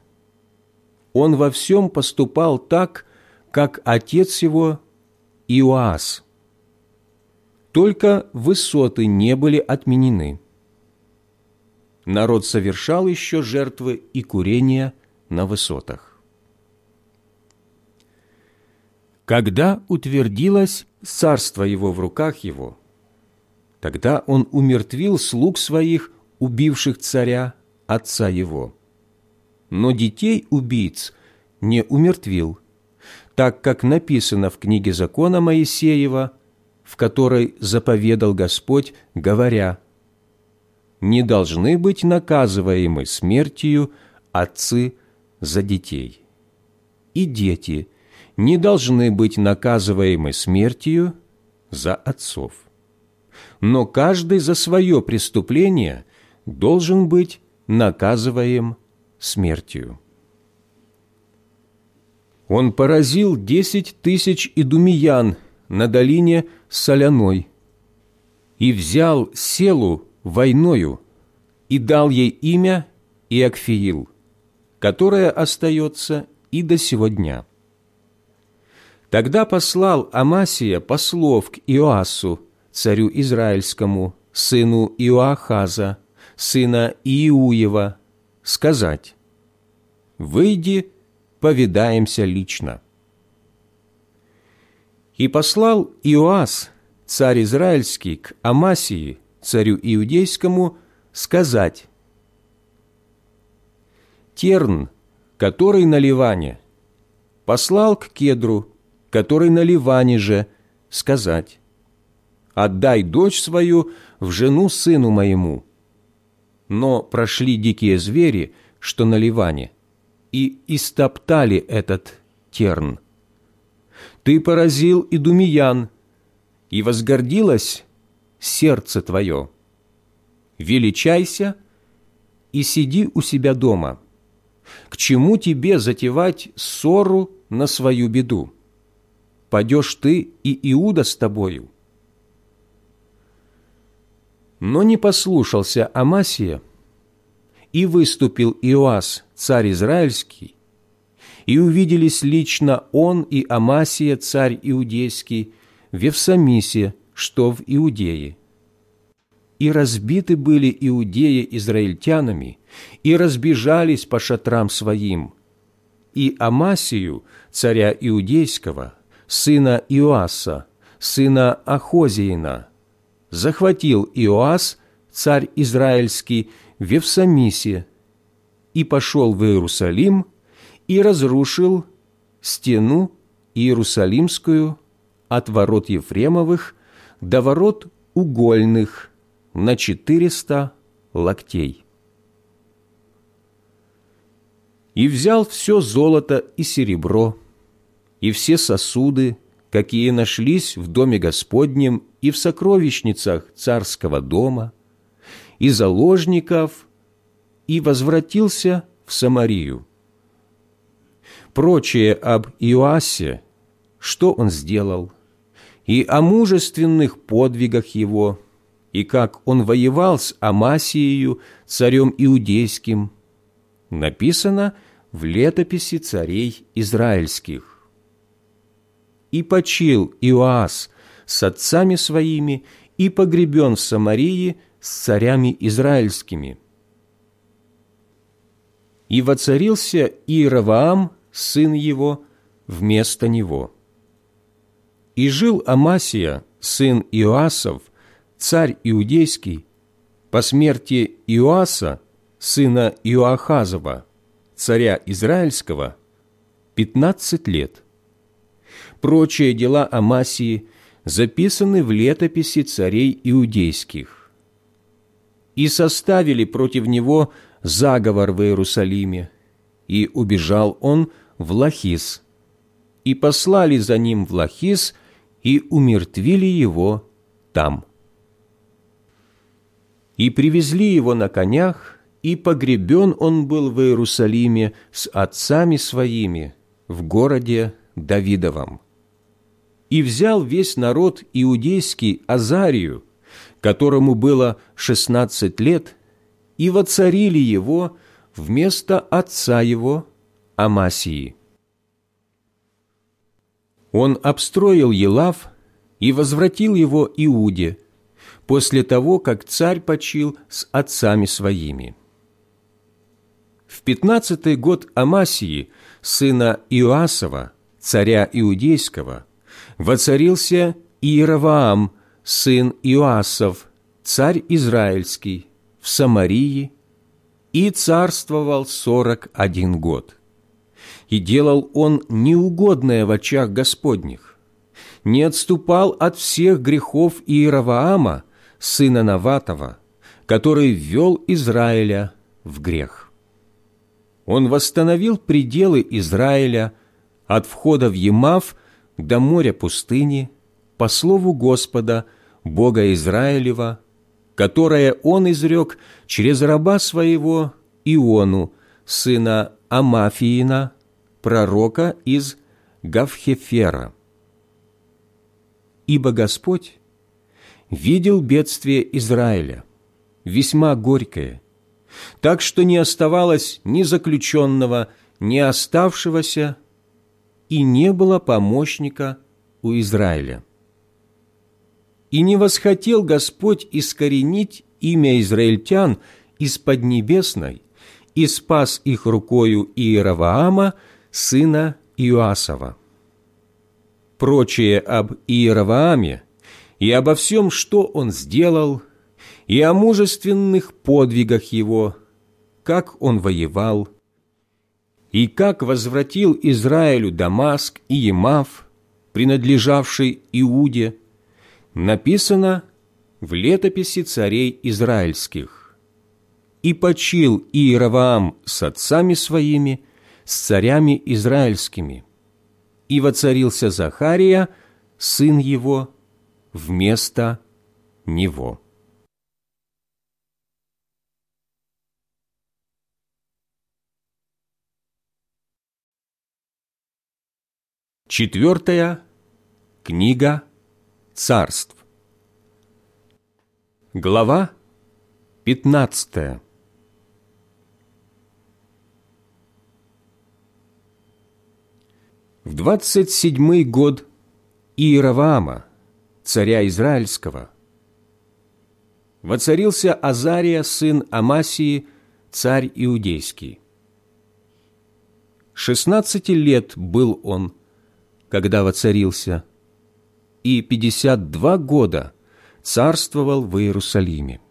Он во всем поступал так, как отец его Иоас. Только высоты не были отменены. Народ совершал еще жертвы и курения на высотах. Когда утвердилось царство его в руках его, тогда он умертвил слуг своих, убивших царя, отца его. Но детей убийц не умертвил, так как написано в книге закона Моисеева, в которой заповедал Господь, говоря, «Не должны быть наказываемы смертью отцы за детей, и дети – не должны быть наказываемы смертью за отцов. Но каждый за свое преступление должен быть наказываем смертью. Он поразил десять тысяч идумиян на долине Соляной и взял селу войною и дал ей имя Иакфиил, которое остается и до сего дня. Тогда послал Амасия послов к Иоасу, царю Израильскому, сыну Иоахаза, сына Иуева, сказать, «Выйди, повидаемся лично». И послал Иоас, царь Израильский, к Амасии, царю Иудейскому, сказать, «Терн, который на Ливане, послал к Кедру, который на Ливане же, сказать, «Отдай дочь свою в жену сыну моему». Но прошли дикие звери, что на Ливане, и истоптали этот терн. Ты поразил и думиян, и возгордилось сердце твое. Величайся и сиди у себя дома. К чему тебе затевать ссору на свою беду? Падешь ты и Иуда с тобою». Но не послушался Амасия, и выступил Иоас, царь Израильский, и увиделись лично он и Амасия, царь Иудейский, в Евсамисе, что в Иудее. И разбиты были иудеи израильтянами, и разбежались по шатрам своим. И Амасию, царя Иудейского, сына Иоаса, сына Ахозиина, захватил Иоас, царь Израильский, в Евсамисе, и пошел в Иерусалим и разрушил стену Иерусалимскую от ворот Ефремовых до ворот угольных на четыреста локтей. И взял все золото и серебро, и все сосуды, какие нашлись в доме Господнем и в сокровищницах царского дома, и заложников, и возвратился в Самарию. Прочее об Иоасе, что он сделал, и о мужественных подвигах его, и как он воевал с Амасией, царем иудейским, написано в летописи царей израильских и почил Иоас с отцами своими и погребен в Самарии с царями израильскими. и воцарился Иераваам, сын его, вместо него. И жил Амасия, сын Иоасов, царь иудейский, по смерти Иоаса, сына Иоахазова, царя Израильского, пятнадцать лет. Прочие дела Амасии записаны в летописи царей иудейских. И составили против него заговор в Иерусалиме, и убежал он в Лахис, и послали за ним в Лахис, и умертвили его там. И привезли его на конях, и погребен он был в Иерусалиме с отцами своими в городе Давидовом. И взял весь народ иудейский Азарию, которому было шестнадцать лет, и воцарили его вместо отца его Амасии. Он обстроил Елав и возвратил его Иуде после того, как царь почил с отцами своими. В пятнадцатый год Амасии, сына Иоасова, царя Иудейского, воцарился Иераваам, сын Иоасов, царь Израильский, в Самарии, и царствовал сорок один год. И делал он неугодное в очах Господних, не отступал от всех грехов Иераваама, сына Наватова, который ввел Израиля в грех он восстановил пределы Израиля от входа в Емав до моря пустыни по слову Господа, Бога Израилева, которое он изрек через раба своего Иону, сына Амафиина, пророка из Гавхефера. Ибо Господь видел бедствие Израиля, весьма горькое, так что не оставалось ни заключенного, ни оставшегося, и не было помощника у Израиля. И не восхотел Господь искоренить имя израильтян из Поднебесной и спас их рукою Иераваама, сына Иоасова. Прочее об Иеравааме и обо всем, что он сделал – и о мужественных подвигах его, как он воевал, и как возвратил Израилю Дамаск и Емав, принадлежавший Иуде, написано в летописи царей израильских. «И почил Иераваам с отцами своими, с царями израильскими, и воцарился Захария, сын его, вместо него». Четвертая книга царств. Глава пятнадцатая. В двадцать седьмой год Иераваама, царя Израильского, воцарился Азария, сын Амасии, царь Иудейский. Шестнадцати лет был он, когда воцарился, и пятьдесят два года царствовал в Иерусалиме.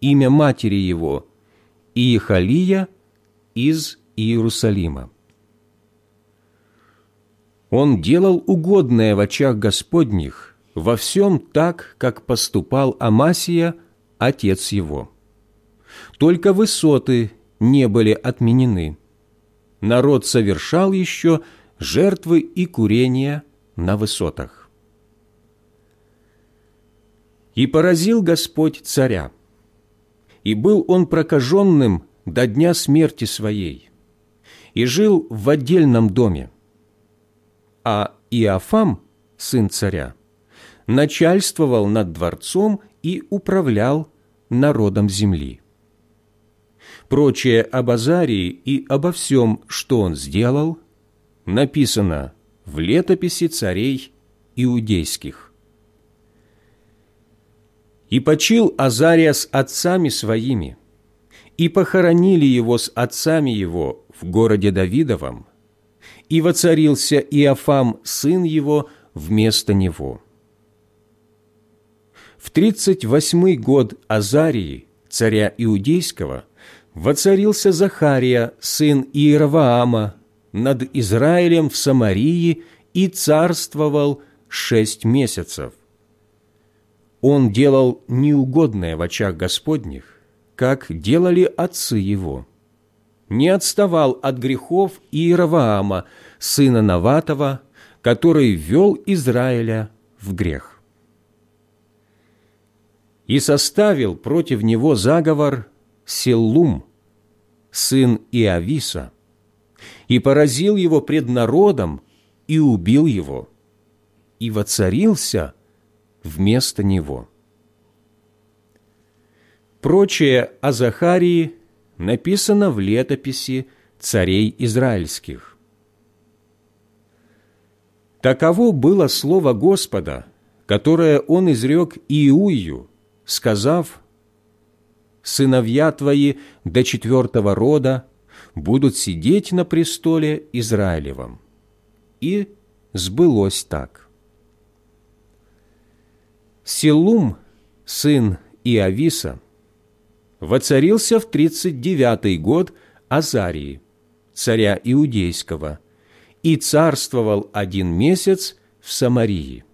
Имя матери его – Иехалия из Иерусалима. Он делал угодное в очах Господних во всем так, как поступал Амасия, отец его. Только высоты не были отменены. Народ совершал еще – жертвы и курения на высотах. И поразил Господь царя, и был он прокаженным до дня смерти своей, и жил в отдельном доме. А Иофам, сын царя, начальствовал над дворцом и управлял народом земли. Прочее об Азарии и обо всем, что он сделал – написано в летописи царей иудейских. «И почил Азария с отцами своими, и похоронили его с отцами его в городе Давидовом, и воцарился Иофам, сын его, вместо него. В тридцать восьмой год Азарии, царя Иудейского, воцарился Захария, сын Иераваама, над Израилем в Самарии и царствовал шесть месяцев. Он делал неугодное в очах Господних, как делали отцы его. Не отставал от грехов Иераваама, сына Наватова, который вел Израиля в грех. И составил против него заговор Селлум, сын Иависа, и поразил его пред народом, и убил его, и воцарился вместо него. Прочее о Захарии написано в летописи царей израильских. Таково было слово Господа, которое он изрек Иую, сказав, «Сыновья твои до четвертого рода будут сидеть на престоле Израилевом». И сбылось так. Силум, сын Иависа, воцарился в тридцать девятый год Азарии, царя Иудейского, и царствовал один месяц в Самарии.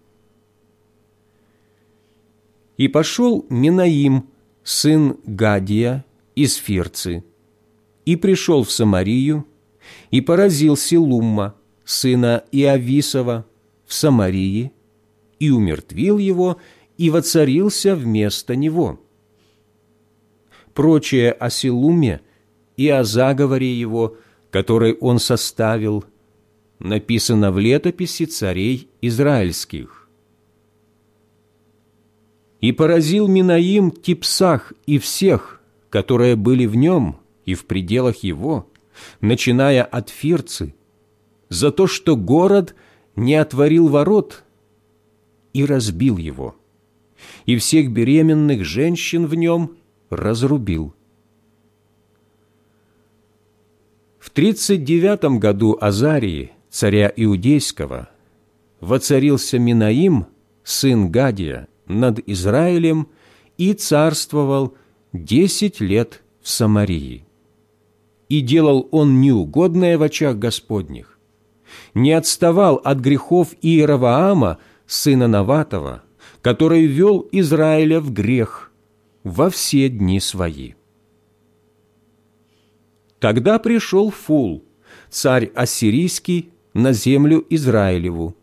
И пошел Минаим, сын Гадия, из Фирцы, и пришел в Самарию, и поразил Силумма, сына Иависова, в Самарии, и умертвил его, и воцарился вместо него. Прочее о Силуме и о заговоре его, который он составил, написано в летописи царей израильских. И поразил Минаим Типсах и всех, которые были в нем и в пределах его, начиная от Фирцы, за то, что город не отворил ворот и разбил его, и всех беременных женщин в нем разрубил. В тридцать девятом году Азарии, царя Иудейского, воцарился Минаим, сын Гадия, над Израилем и царствовал десять лет в Самарии. И делал он неугодное в очах Господних, не отставал от грехов Иераваама, сына Наватова, который вел Израиля в грех во все дни свои. Тогда пришел Фул, царь ассирийский, на землю Израилеву,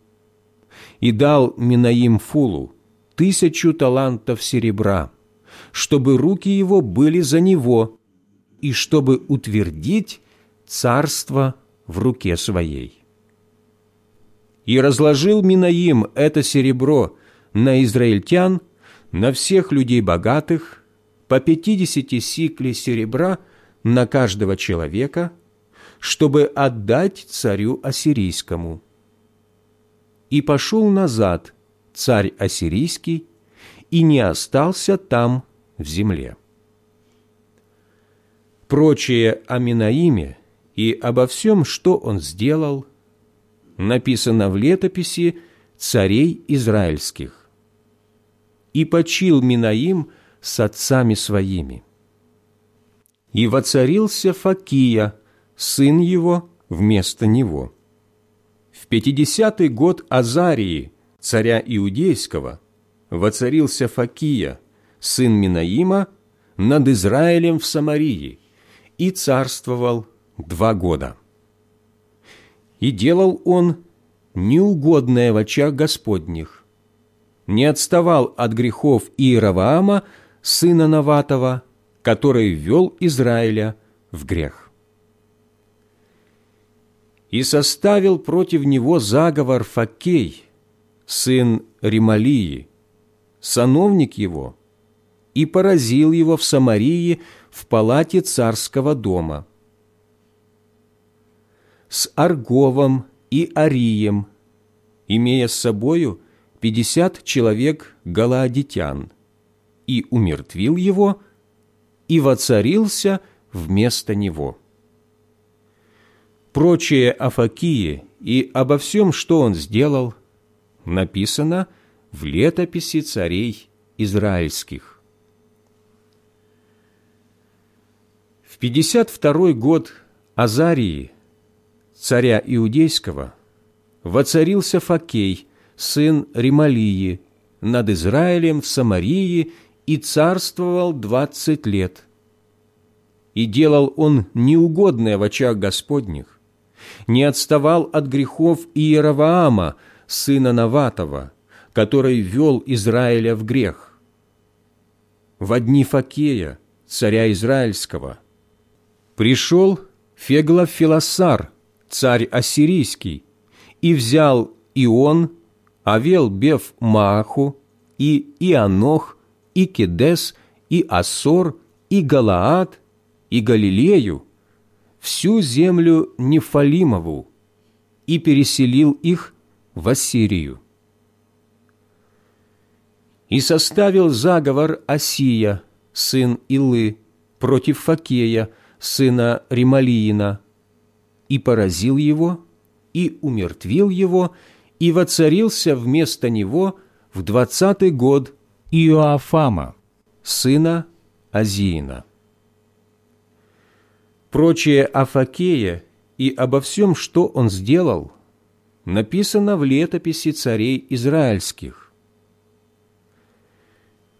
и дал Минаим Фулу тысячу талантов серебра, чтобы руки его были за него, и чтобы утвердить царство в руке своей и разложил Минаим это серебро на израильтян, на всех людей богатых, по пятидесяти сиклей серебра на каждого человека, чтобы отдать царю ассирийскому. И пошел назад царь ассирийский, и не остался там в земле. Прочее о Минаиме и обо всем, что он сделал – написано в летописи царей израильских. «И почил Минаим с отцами своими. И воцарился Факия, сын его, вместо него. В пятидесятый год Азарии, царя Иудейского, воцарился Факия, сын Минаима, над Израилем в Самарии, и царствовал два года и делал он неугодное в очах Господних. Не отставал от грехов Иераваама, сына Наватова, который ввел Израиля в грех. И составил против него заговор Факей, сын Рималии, сановник его, и поразил его в Самарии в палате царского дома – с Арговом и Арием, имея с собою пятьдесят человек галаадитян, и умертвил его, и воцарился вместо него. Прочее о Факии и обо всем, что он сделал, написано в летописи царей израильских. 52 год Азарии, царя Иудейского, воцарился Факей, сын Рималии, над Израилем в Самарии и царствовал двадцать лет. И делал он неугодное в очах Господних, не отставал от грехов Иераваама, сына Наватова, который вел Израиля в грех. В дни Факея, царя Израильского, пришел Феглофилосар, царь Ассирийский, и взял и он, Авел Бев Мааху, и Ианох, и Кедес, и Асор, и Галаад, и Галилею, всю землю Нефалимову, и переселил их в Ассирию. И составил заговор Асия, сын Илы, против Факея, сына Рималиина, и поразил его, и умертвил его, и воцарился вместо него в двадцатый год Иоафама, сына Азиина. Прочее о Факее и обо всем, что он сделал, написано в летописи царей израильских.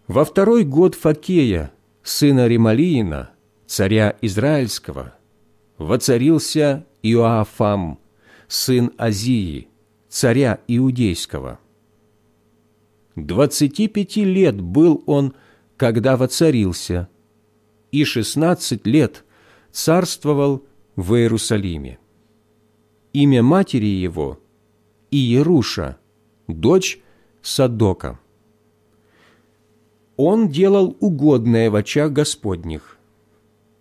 Во второй год Факея, сына Рималиина, царя Израильского, воцарился Иоафам, сын Азии, царя Иудейского. Двадцати пяти лет был он, когда воцарился, и шестнадцать лет царствовал в Иерусалиме. Имя матери его – Иеруша, дочь Садока. Он делал угодное в очах Господних,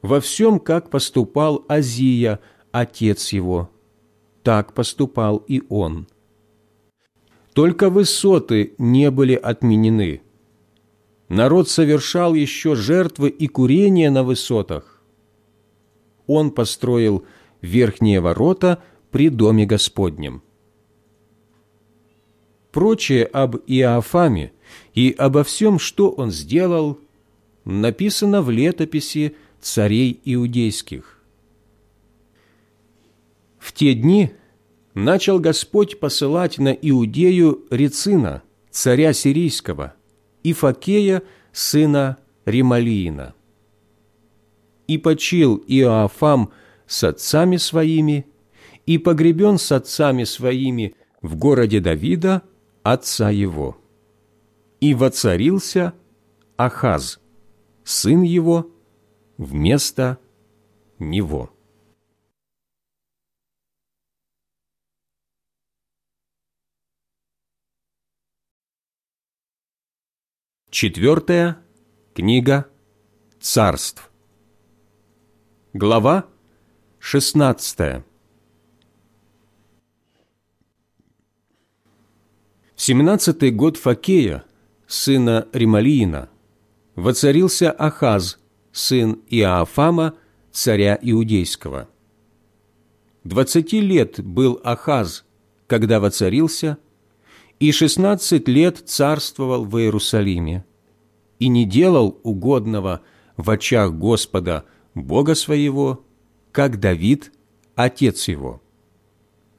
во всем, как поступал Азия, отец его, так поступал и он. Только высоты не были отменены. Народ совершал еще жертвы и курения на высотах. Он построил верхние ворота при Доме Господнем. Прочее об Иоафаме и обо всем, что он сделал, написано в летописи царей иудейских. В те дни начал Господь посылать на Иудею Рецина, царя сирийского, и Факея, сына Рималиина. И почил Иоафам с отцами своими, и погребен с отцами своими в городе Давида, отца его. И воцарился Ахаз, сын его, вместо него. Четвертая книга царств. Глава шестнадцатая. В семнадцатый год Факея, сына Рималиина, воцарился Ахаз, сын Иоафама, царя Иудейского. Двадцати лет был Ахаз, когда воцарился, и шестнадцать лет царствовал в Иерусалиме, и не делал угодного в очах Господа, Бога своего, как Давид, отец его.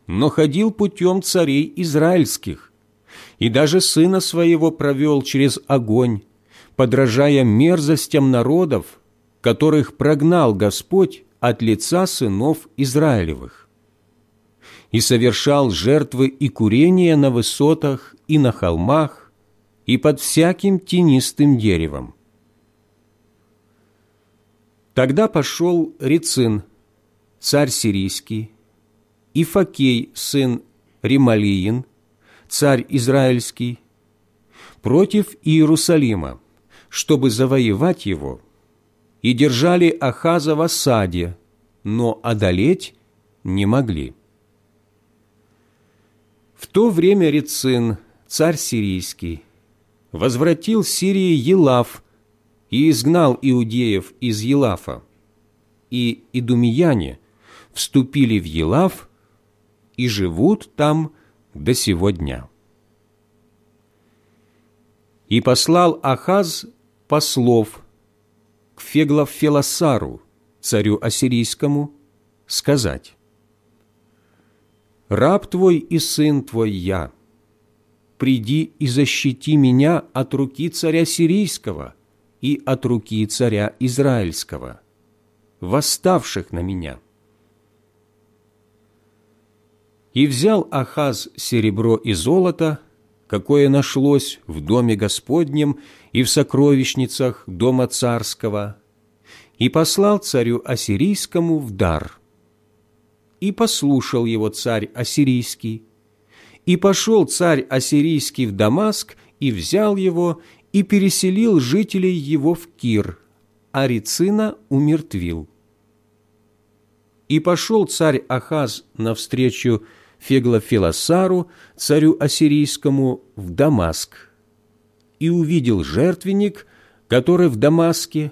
Но ходил путем царей израильских, и даже сына своего провел через огонь, подражая мерзостям народов, которых прогнал Господь от лица сынов Израилевых и совершал жертвы и курения на высотах и на холмах и под всяким тенистым деревом. Тогда пошел Рицин, царь сирийский, и Факей, сын Рималиин, царь израильский, против Иерусалима, чтобы завоевать его, и держали Ахаза в осаде, но одолеть не могли. В то время Рецин, царь сирийский, возвратил Сирии Елав и изгнал иудеев из Елафа. и идумияне вступили в Елав и живут там до сего дня. И послал Ахаз послов к Феглофелосару, царю ассирийскому, сказать, «Раб твой и сын твой я, приди и защити меня от руки царя сирийского и от руки царя израильского, восставших на меня». И взял Ахаз серебро и золото, какое нашлось в доме Господнем и в сокровищницах дома царского, и послал царю Ассирийскому в дар. И послушал его царь Ассирийский. И пошел царь Ассирийский в Дамаск, и взял его, и переселил жителей его в Кир, а Рицина умертвил. И пошел царь Ахаз навстречу Феглофилосару, царю ассирийскому, в Дамаск, и увидел жертвенник, который в Дамаске,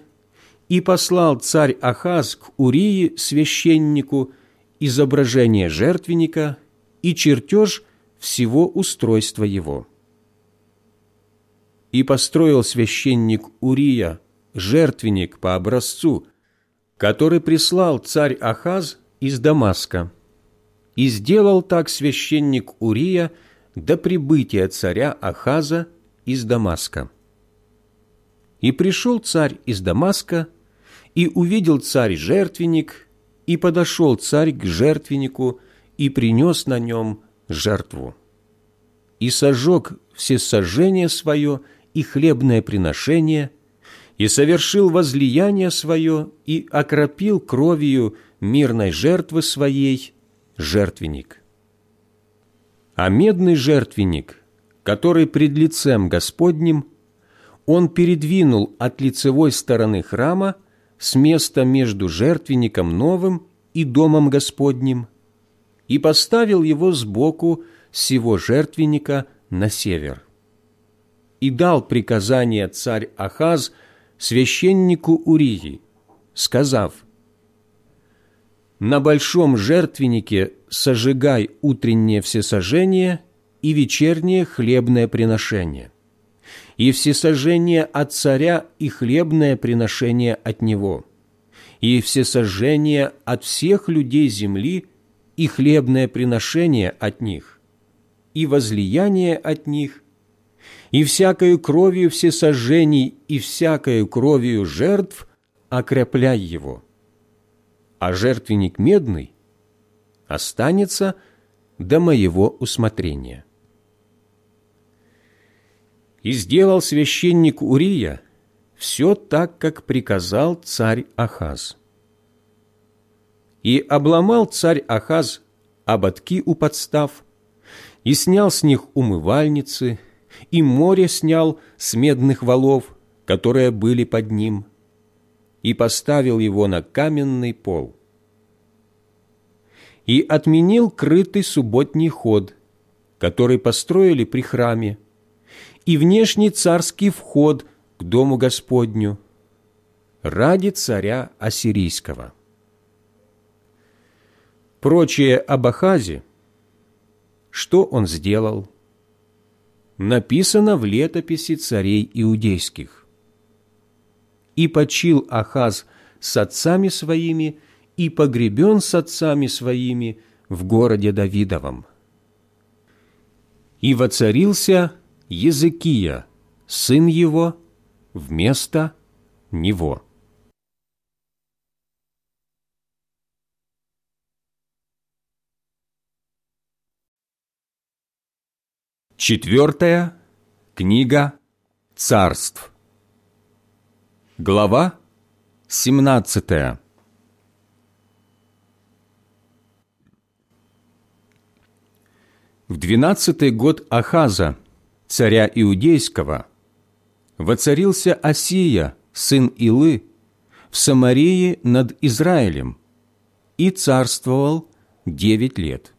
и послал царь Ахаз к Урии, священнику, изображение жертвенника и чертеж всего устройства его. И построил священник Урия жертвенник по образцу, который прислал царь Ахаз из Дамаска. И сделал так священник Урия до прибытия царя Ахаза из Дамаска. И пришел царь из Дамаска, и увидел царь жертвенник, и подошел царь к жертвеннику, и принес на нем жертву. И сожег все сожжение свое и хлебное приношение, и совершил возлияние свое, и окропил кровью мирной жертвы своей жертвенник. А медный жертвенник, который пред лицем Господним, он передвинул от лицевой стороны храма с места между жертвенником новым и домом Господним и поставил его сбоку сего жертвенника на север. И дал приказание царь Ахаз священнику Урии, сказав, на большом жертвеннике сожигай утреннее всесожжение и вечернее хлебное приношение, и всесожжение от царя и хлебное приношение от него, и всесожжение от всех людей земли и хлебное приношение от них, и возлияние от них, и всякою кровью всесожжений и всякою кровью жертв окрепляй его» а жертвенник медный останется до моего усмотрения. И сделал священник Урия все так, как приказал царь Ахаз. И обломал царь Ахаз ободки у подстав, и снял с них умывальницы, и море снял с медных валов, которые были под ним, и поставил его на каменный пол. И отменил крытый субботний ход, который построили при храме, и внешний царский вход к дому Господню ради царя Ассирийского. Прочее об Ахазе, что он сделал, написано в летописи царей иудейских и почил Ахаз с отцами своими, и погребен с отцами своими в городе Давидовом. И воцарился Языкия, сын его, вместо него. Четвертая книга царств. Глава 17 В двенадцатый год Ахаза, царя Иудейского, воцарился Осия, сын Илы, в Самарии над Израилем и царствовал девять лет.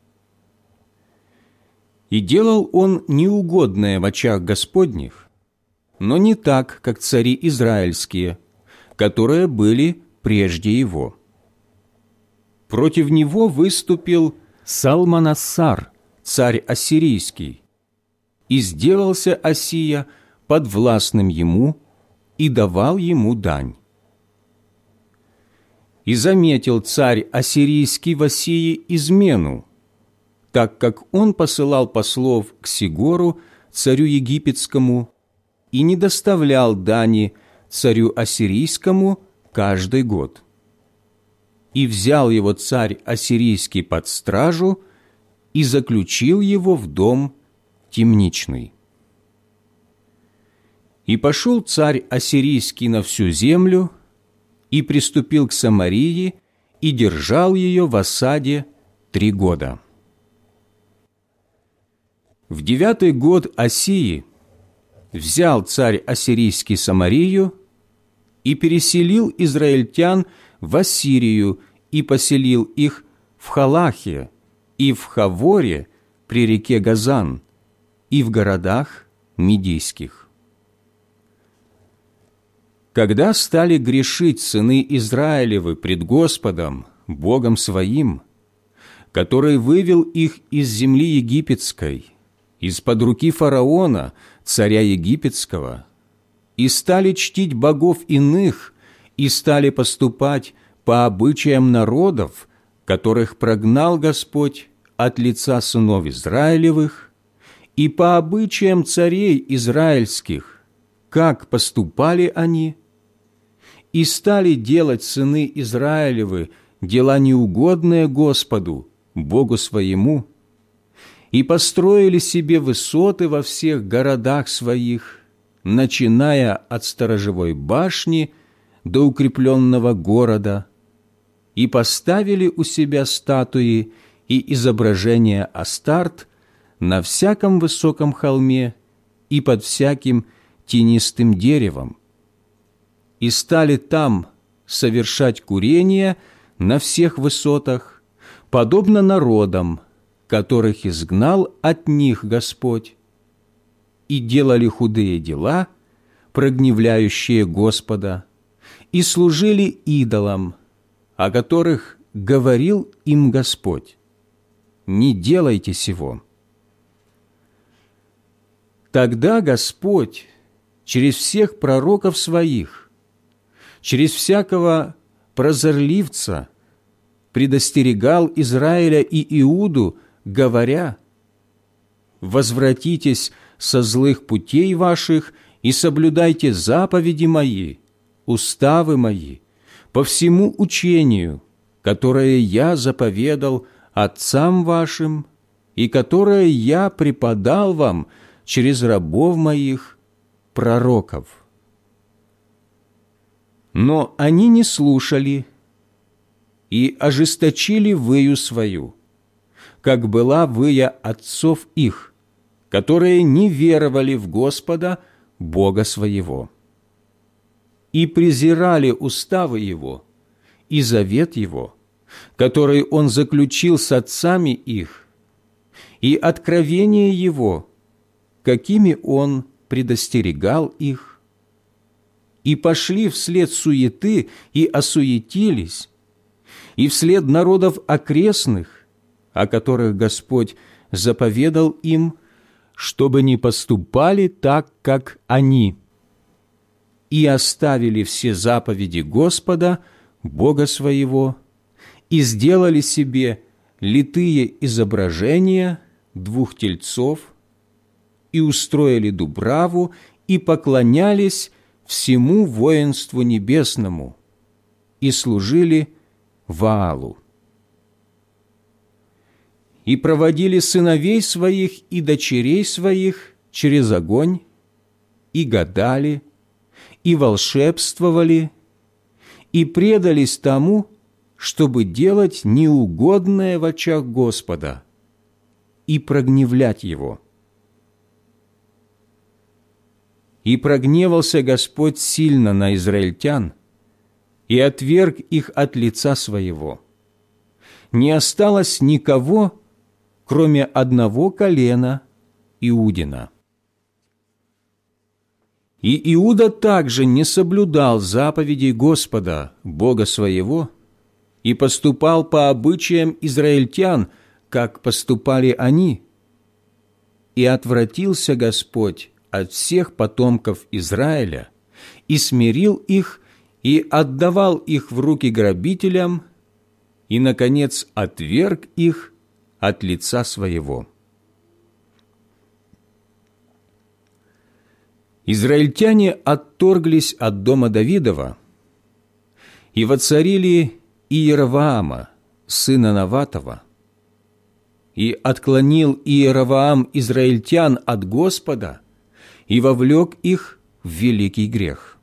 И делал он неугодное в очах Господних, но не так, как цари израильские, которые были прежде его. против него выступил Салманассар, царь ассирийский, и сделался Осия подвластным ему и давал ему дань. И заметил царь ассирийский в Осии измену, так как он посылал послов к Сигору, царю египетскому, и не доставлял дани царю ассирийскому каждый год. И взял его царь ассирийский под стражу и заключил его в дом темничный. И пошел царь ассирийский на всю землю, и приступил к Самарии, и держал ее в осаде три года. В девятый год Осии взял царь ассирийский Самарию и переселил израильтян в Ассирию и поселил их в Халахе и в Хаворе при реке Газан и в городах Медийских. Когда стали грешить сыны Израилевы пред Господом, Богом своим, который вывел их из земли египетской, из-под руки фараона, царя египетского, и стали чтить богов иных, и стали поступать по обычаям народов, которых прогнал Господь от лица сынов Израилевых, и по обычаям царей израильских, как поступали они, и стали делать сыны Израилевы дела неугодные Господу, Богу своему, и построили себе высоты во всех городах своих, начиная от сторожевой башни до укрепленного города, и поставили у себя статуи и изображения Астарт на всяком высоком холме и под всяким тенистым деревом, и стали там совершать курение на всех высотах, подобно народам, которых изгнал от них Господь, и делали худые дела, прогневляющие Господа, и служили идолам, о которых говорил им Господь. Не делайте сего. Тогда Господь через всех пророков своих, через всякого прозорливца предостерегал Израиля и Иуду говоря, «Возвратитесь со злых путей ваших и соблюдайте заповеди мои, уставы мои, по всему учению, которое я заповедал отцам вашим и которое я преподал вам через рабов моих, пророков». Но они не слушали и ожесточили выю свою – как была выя отцов их, которые не веровали в Господа, Бога своего. И презирали уставы Его и завет Его, который Он заключил с отцами их, и откровение Его, какими Он предостерегал их, и пошли вслед суеты и осуетились, и вслед народов окрестных, о которых Господь заповедал им, чтобы не поступали так, как они, и оставили все заповеди Господа, Бога своего, и сделали себе литые изображения двух тельцов, и устроили дубраву, и поклонялись всему воинству небесному, и служили Ваалу и проводили сыновей своих и дочерей своих через огонь, и гадали, и волшебствовали, и предались тому, чтобы делать неугодное в очах Господа и прогневлять Его. И прогневался Господь сильно на израильтян и отверг их от лица своего. Не осталось никого, кроме одного колена Иудина. И Иуда также не соблюдал заповедей Господа, Бога своего, и поступал по обычаям израильтян, как поступали они. И отвратился Господь от всех потомков Израиля и смирил их и отдавал их в руки грабителям и, наконец, отверг их от лица своего. Израильтяне отторглись от дома Давидова и воцарили Иераваама, сына Наватова, и отклонил Иераваам израильтян от Господа и вовлек их в великий грех.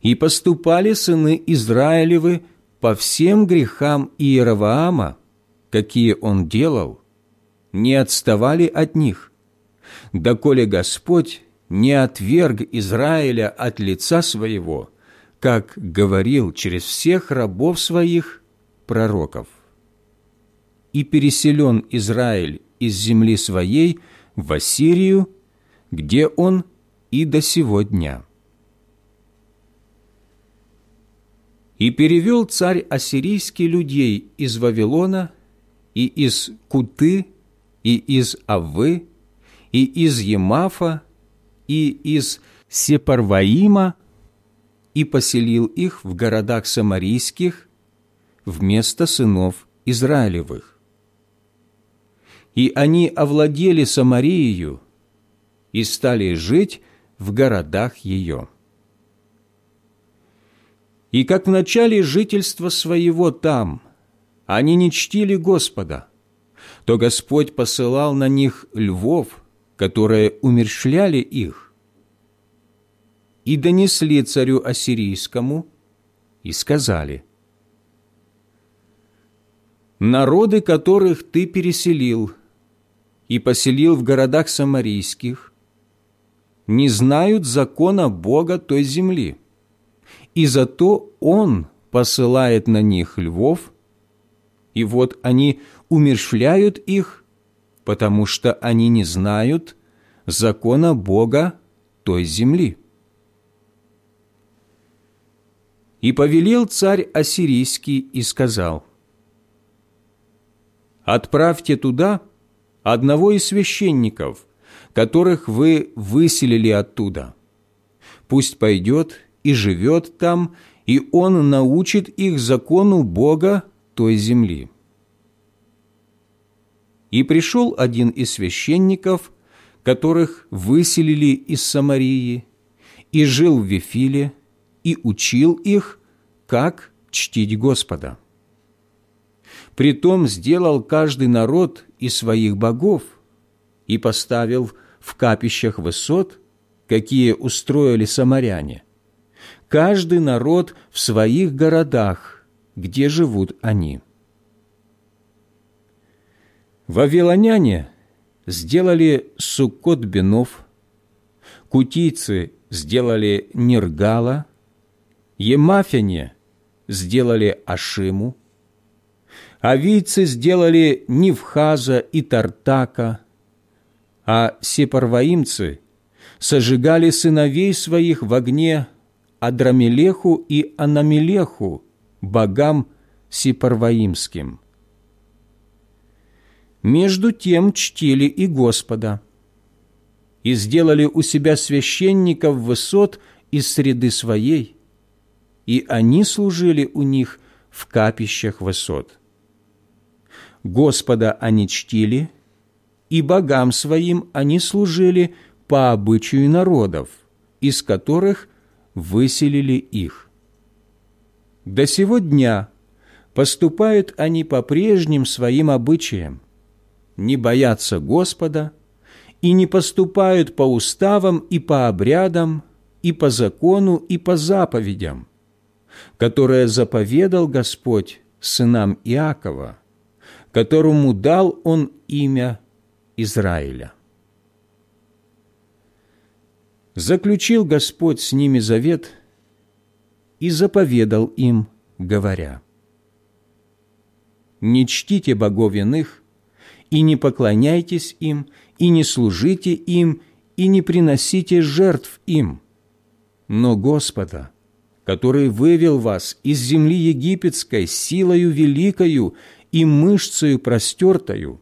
И поступали сыны Израилевы по всем грехам Иераваама, какие он делал, не отставали от них, доколе Господь не отверг Израиля от лица своего, как говорил через всех рабов своих пророков. И переселен Израиль из земли своей в Ассирию, где он и до сего дня. И перевел царь ассирийский людей из Вавилона и из Куты, и из Аввы, и из Емафа, и из Сепарваима, и поселил их в городах самарийских вместо сынов Израилевых. И они овладели Самарией и стали жить в городах ее. И как в начале жительства своего там они не чтили Господа, то Господь посылал на них львов, которые умерщвляли их, и донесли царю Ассирийскому, и сказали, «Народы, которых ты переселил и поселил в городах самарийских, не знают закона Бога той земли, и зато Он посылает на них львов, и вот они умершляют их, потому что они не знают закона Бога той земли. И повелел царь Ассирийский и сказал, «Отправьте туда одного из священников, которых вы выселили оттуда. Пусть пойдет и живет там, и он научит их закону Бога той земли». И пришел один из священников, которых выселили из Самарии, и жил в Вифиле, и учил их, как чтить Господа. Притом сделал каждый народ из своих богов и поставил в капищах высот, какие устроили самаряне, каждый народ в своих городах, где живут они. Вавилоняне сделали Суккот Бенов, кутийцы сделали Нергала, Емафяне сделали Ашиму, авийцы сделали Невхаза и Тартака, а сепарваимцы сожигали сыновей своих в огне Адрамелеху и Анамелеху, богам сепарваимским. Между тем чтили и Господа, и сделали у себя священников высот из среды своей, и они служили у них в капищах высот. Господа они чтили, и богам своим они служили по обычаю народов, из которых выселили их. До сего дня поступают они по прежним своим обычаям, не боятся Господа и не поступают по уставам и по обрядам, и по закону, и по заповедям, которое заповедал Господь сынам Иакова, которому дал Он имя Израиля. Заключил Господь с ними завет и заповедал им, говоря, «Не чтите богов иных, и не поклоняйтесь им, и не служите им, и не приносите жертв им, но Господа, который вывел вас из земли египетской силою великою и мышцею простертою,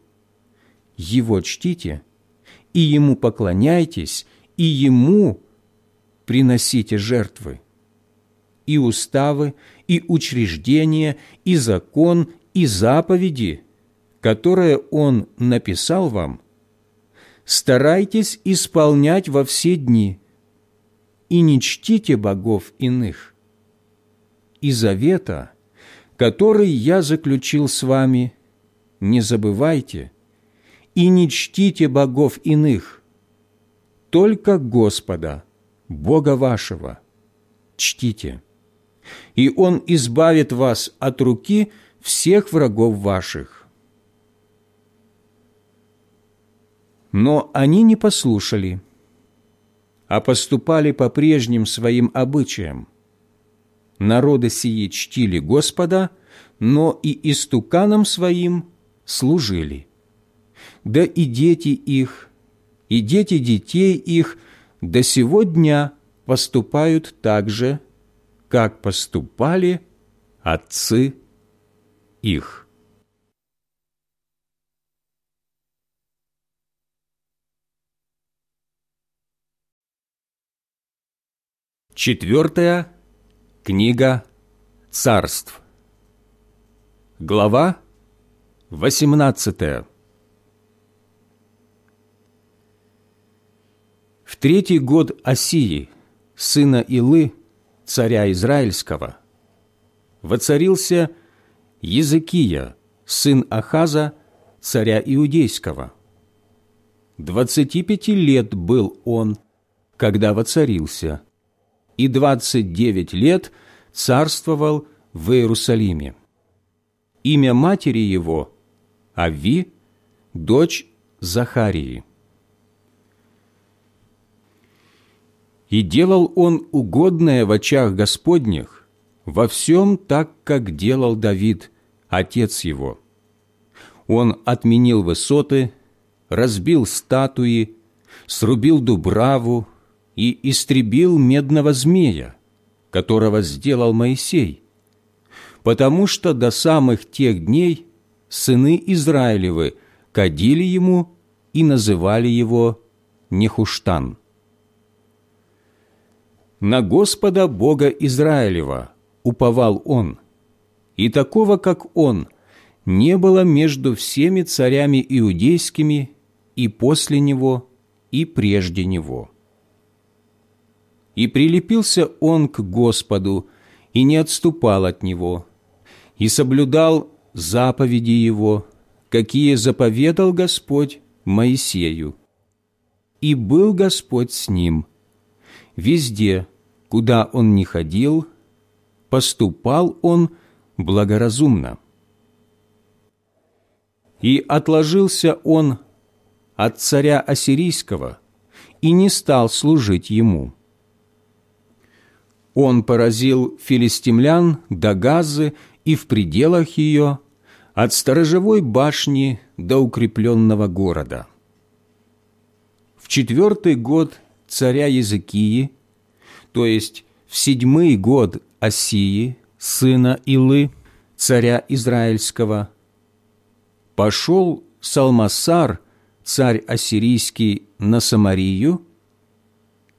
Его чтите и Ему поклоняйтесь, и Ему приносите жертвы. И уставы, и учреждения, и закон, и заповеди, которые Он написал вам, старайтесь исполнять во все дни, и не чтите богов иных. И завета, который я заключил с вами, не забывайте, и не чтите богов иных, только Господа, Бога вашего, чтите, и Он избавит вас от руки всех врагов ваших. Но они не послушали, а поступали по прежним своим обычаям. Народы сии чтили Господа, но и истуканам своим служили. Да и дети их, и дети детей их до сего дня поступают так же, как поступали отцы их. Четвертая книга царств. Глава восемнадцатая. Третий год Осии, сына Илы, царя Израильского, воцарился Языкия, сын Ахаза, царя Иудейского. Двадцати пяти лет был он, когда воцарился – и двадцать девять лет царствовал в Иерусалиме. Имя матери его – Ави, дочь Захарии. И делал он угодное в очах Господних во всем так, как делал Давид, отец его. Он отменил высоты, разбил статуи, срубил дубраву, и истребил медного змея, которого сделал Моисей, потому что до самых тех дней сыны Израилевы кадили ему и называли его Нехуштан. На Господа Бога Израилева уповал он, и такого, как он, не было между всеми царями иудейскими и после него, и прежде него и прилепился он к Господу, и не отступал от Него, и соблюдал заповеди Его, какие заповедал Господь Моисею. И был Господь с ним. Везде, куда он не ходил, поступал он благоразумно. И отложился он от царя Ассирийского и не стал служить ему он поразил филистимлян до Газы и в пределах ее, от сторожевой башни до укрепленного города. В четвертый год царя Языкии, то есть в седьмый год Осии, сына Илы, царя Израильского, пошел Салмасар, царь ассирийский, на Самарию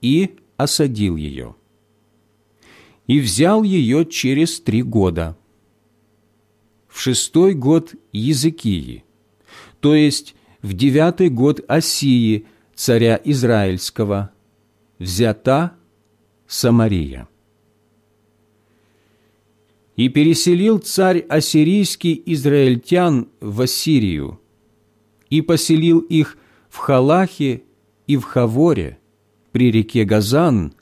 и осадил ее и взял ее через три года. В шестой год Языкии, то есть в девятый год Осии, царя Израильского, взята Самария. И переселил царь ассирийский израильтян в Ассирию, и поселил их в Халахе и в Хаворе, при реке Газан,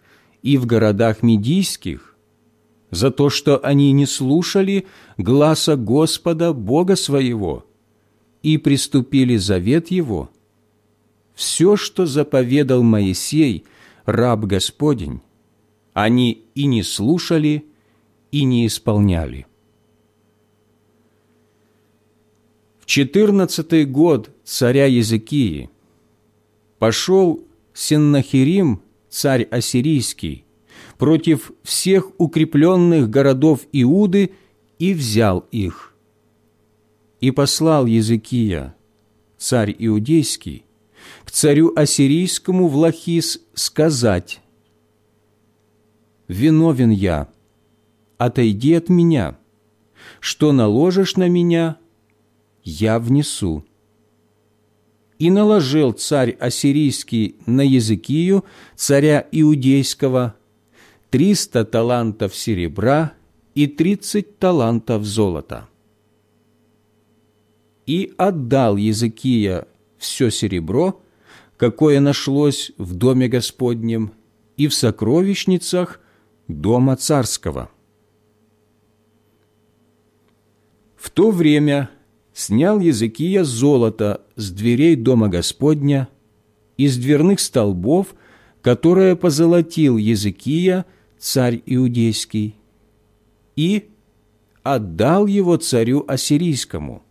и в городах Медийских, за то, что они не слушали гласа Господа Бога своего и приступили завет Его, все, что заповедал Моисей, раб Господень, они и не слушали, и не исполняли. В четырнадцатый год царя Языкии пошел Сеннахирим, царь ассирийский, против всех укрепленных городов Иуды и взял их. И послал Языкия, царь Иудейский, к царю Ассирийскому в Лахис сказать, «Виновен я, отойди от меня, что наложишь на меня, я внесу». И наложил царь Ассирийский на Языкию, царя Иудейского, триста талантов серебра и тридцать талантов золота. И отдал Языкия все серебро, какое нашлось в доме Господнем и в сокровищницах дома царского. В то время снял Языкия золото с дверей дома Господня, из дверных столбов, которое позолотил Языкия, царь Иудейский, и отдал его царю Ассирийскому.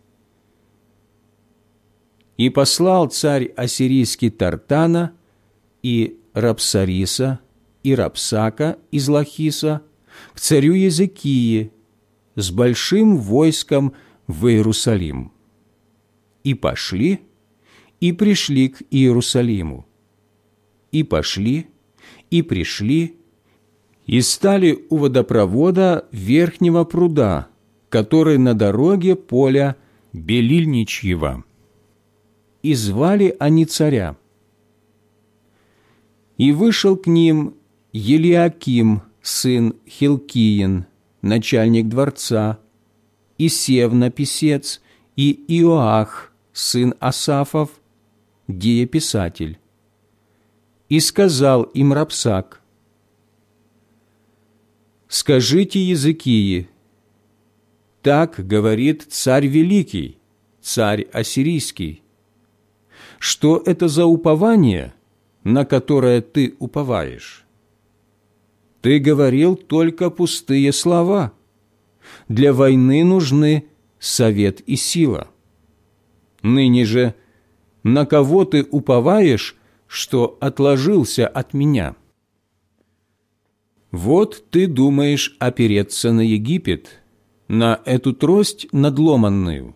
И послал царь Ассирийский Тартана и Рапсариса и Рапсака из Лахиса к царю Языкии с большим войском в Иерусалим. И пошли, и пришли к Иерусалиму. И пошли, и пришли, и стали у водопровода верхнего пруда, который на дороге поля Белильничьего. И звали они царя. И вышел к ним Елиаким, сын Хилкиин, начальник дворца, и Севна, писец, и Иоах, сын Асафов, дееписатель. И сказал им Рапсак, «Скажите языкии, так говорит царь великий, царь ассирийский, что это за упование, на которое ты уповаешь?» Ты говорил только пустые слова. Для войны нужны совет и сила. Ныне же на кого ты уповаешь, что отложился от меня? Вот ты думаешь опереться на Египет, на эту трость надломанную,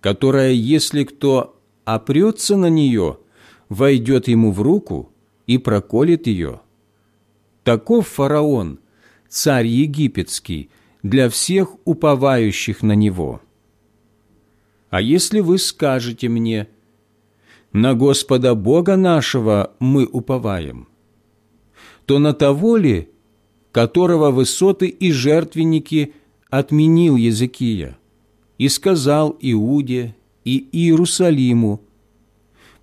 которая, если кто опрется на нее, войдет ему в руку и проколет ее. Таков фараон, царь египетский, для всех уповающих на него. А если вы скажете мне, «На Господа Бога нашего мы уповаем», то на того ли, которого высоты и жертвенники отменил Языкия, и сказал Иуде и Иерусалиму,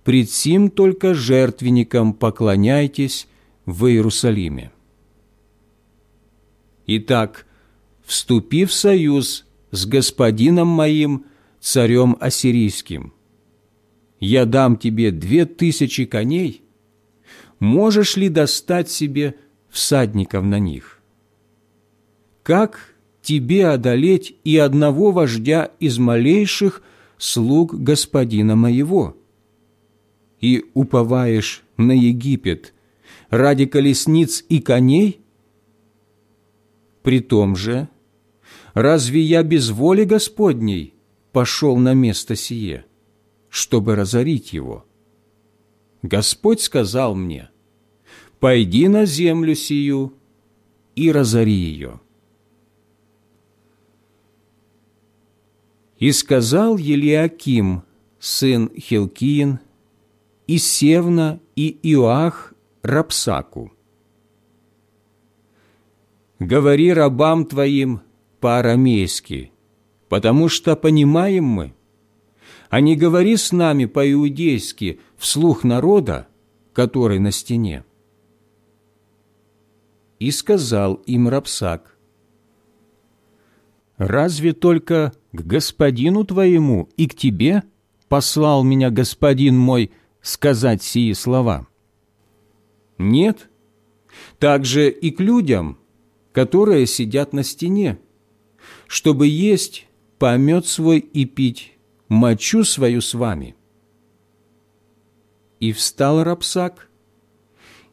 «Пред сим только жертвенникам поклоняйтесь в Иерусалиме». Итак, вступи в союз с господином моим, царем ассирийским. Я дам тебе две тысячи коней. Можешь ли достать себе всадников на них? Как тебе одолеть и одного вождя из малейших слуг господина моего? И уповаешь на Египет ради колесниц и коней? При том же, разве я без воли Господней пошел на место сие, чтобы разорить его? Господь сказал мне, «Пойди на землю сию и разори ее». И сказал Елиаким, сын Хилкиин, и Севна, и Иоах Рапсаку, говори рабам Твоим по-арамейски, потому что понимаем мы, а не говори с нами по-иудейски вслух народа, который на стене. И сказал им Рапсак, «Разве только к господину твоему и к тебе послал меня господин мой сказать сии слова?» Нет, также и к людям – которые сидят на стене, чтобы есть помет свой и пить мочу свою с вами. И встал Рапсак,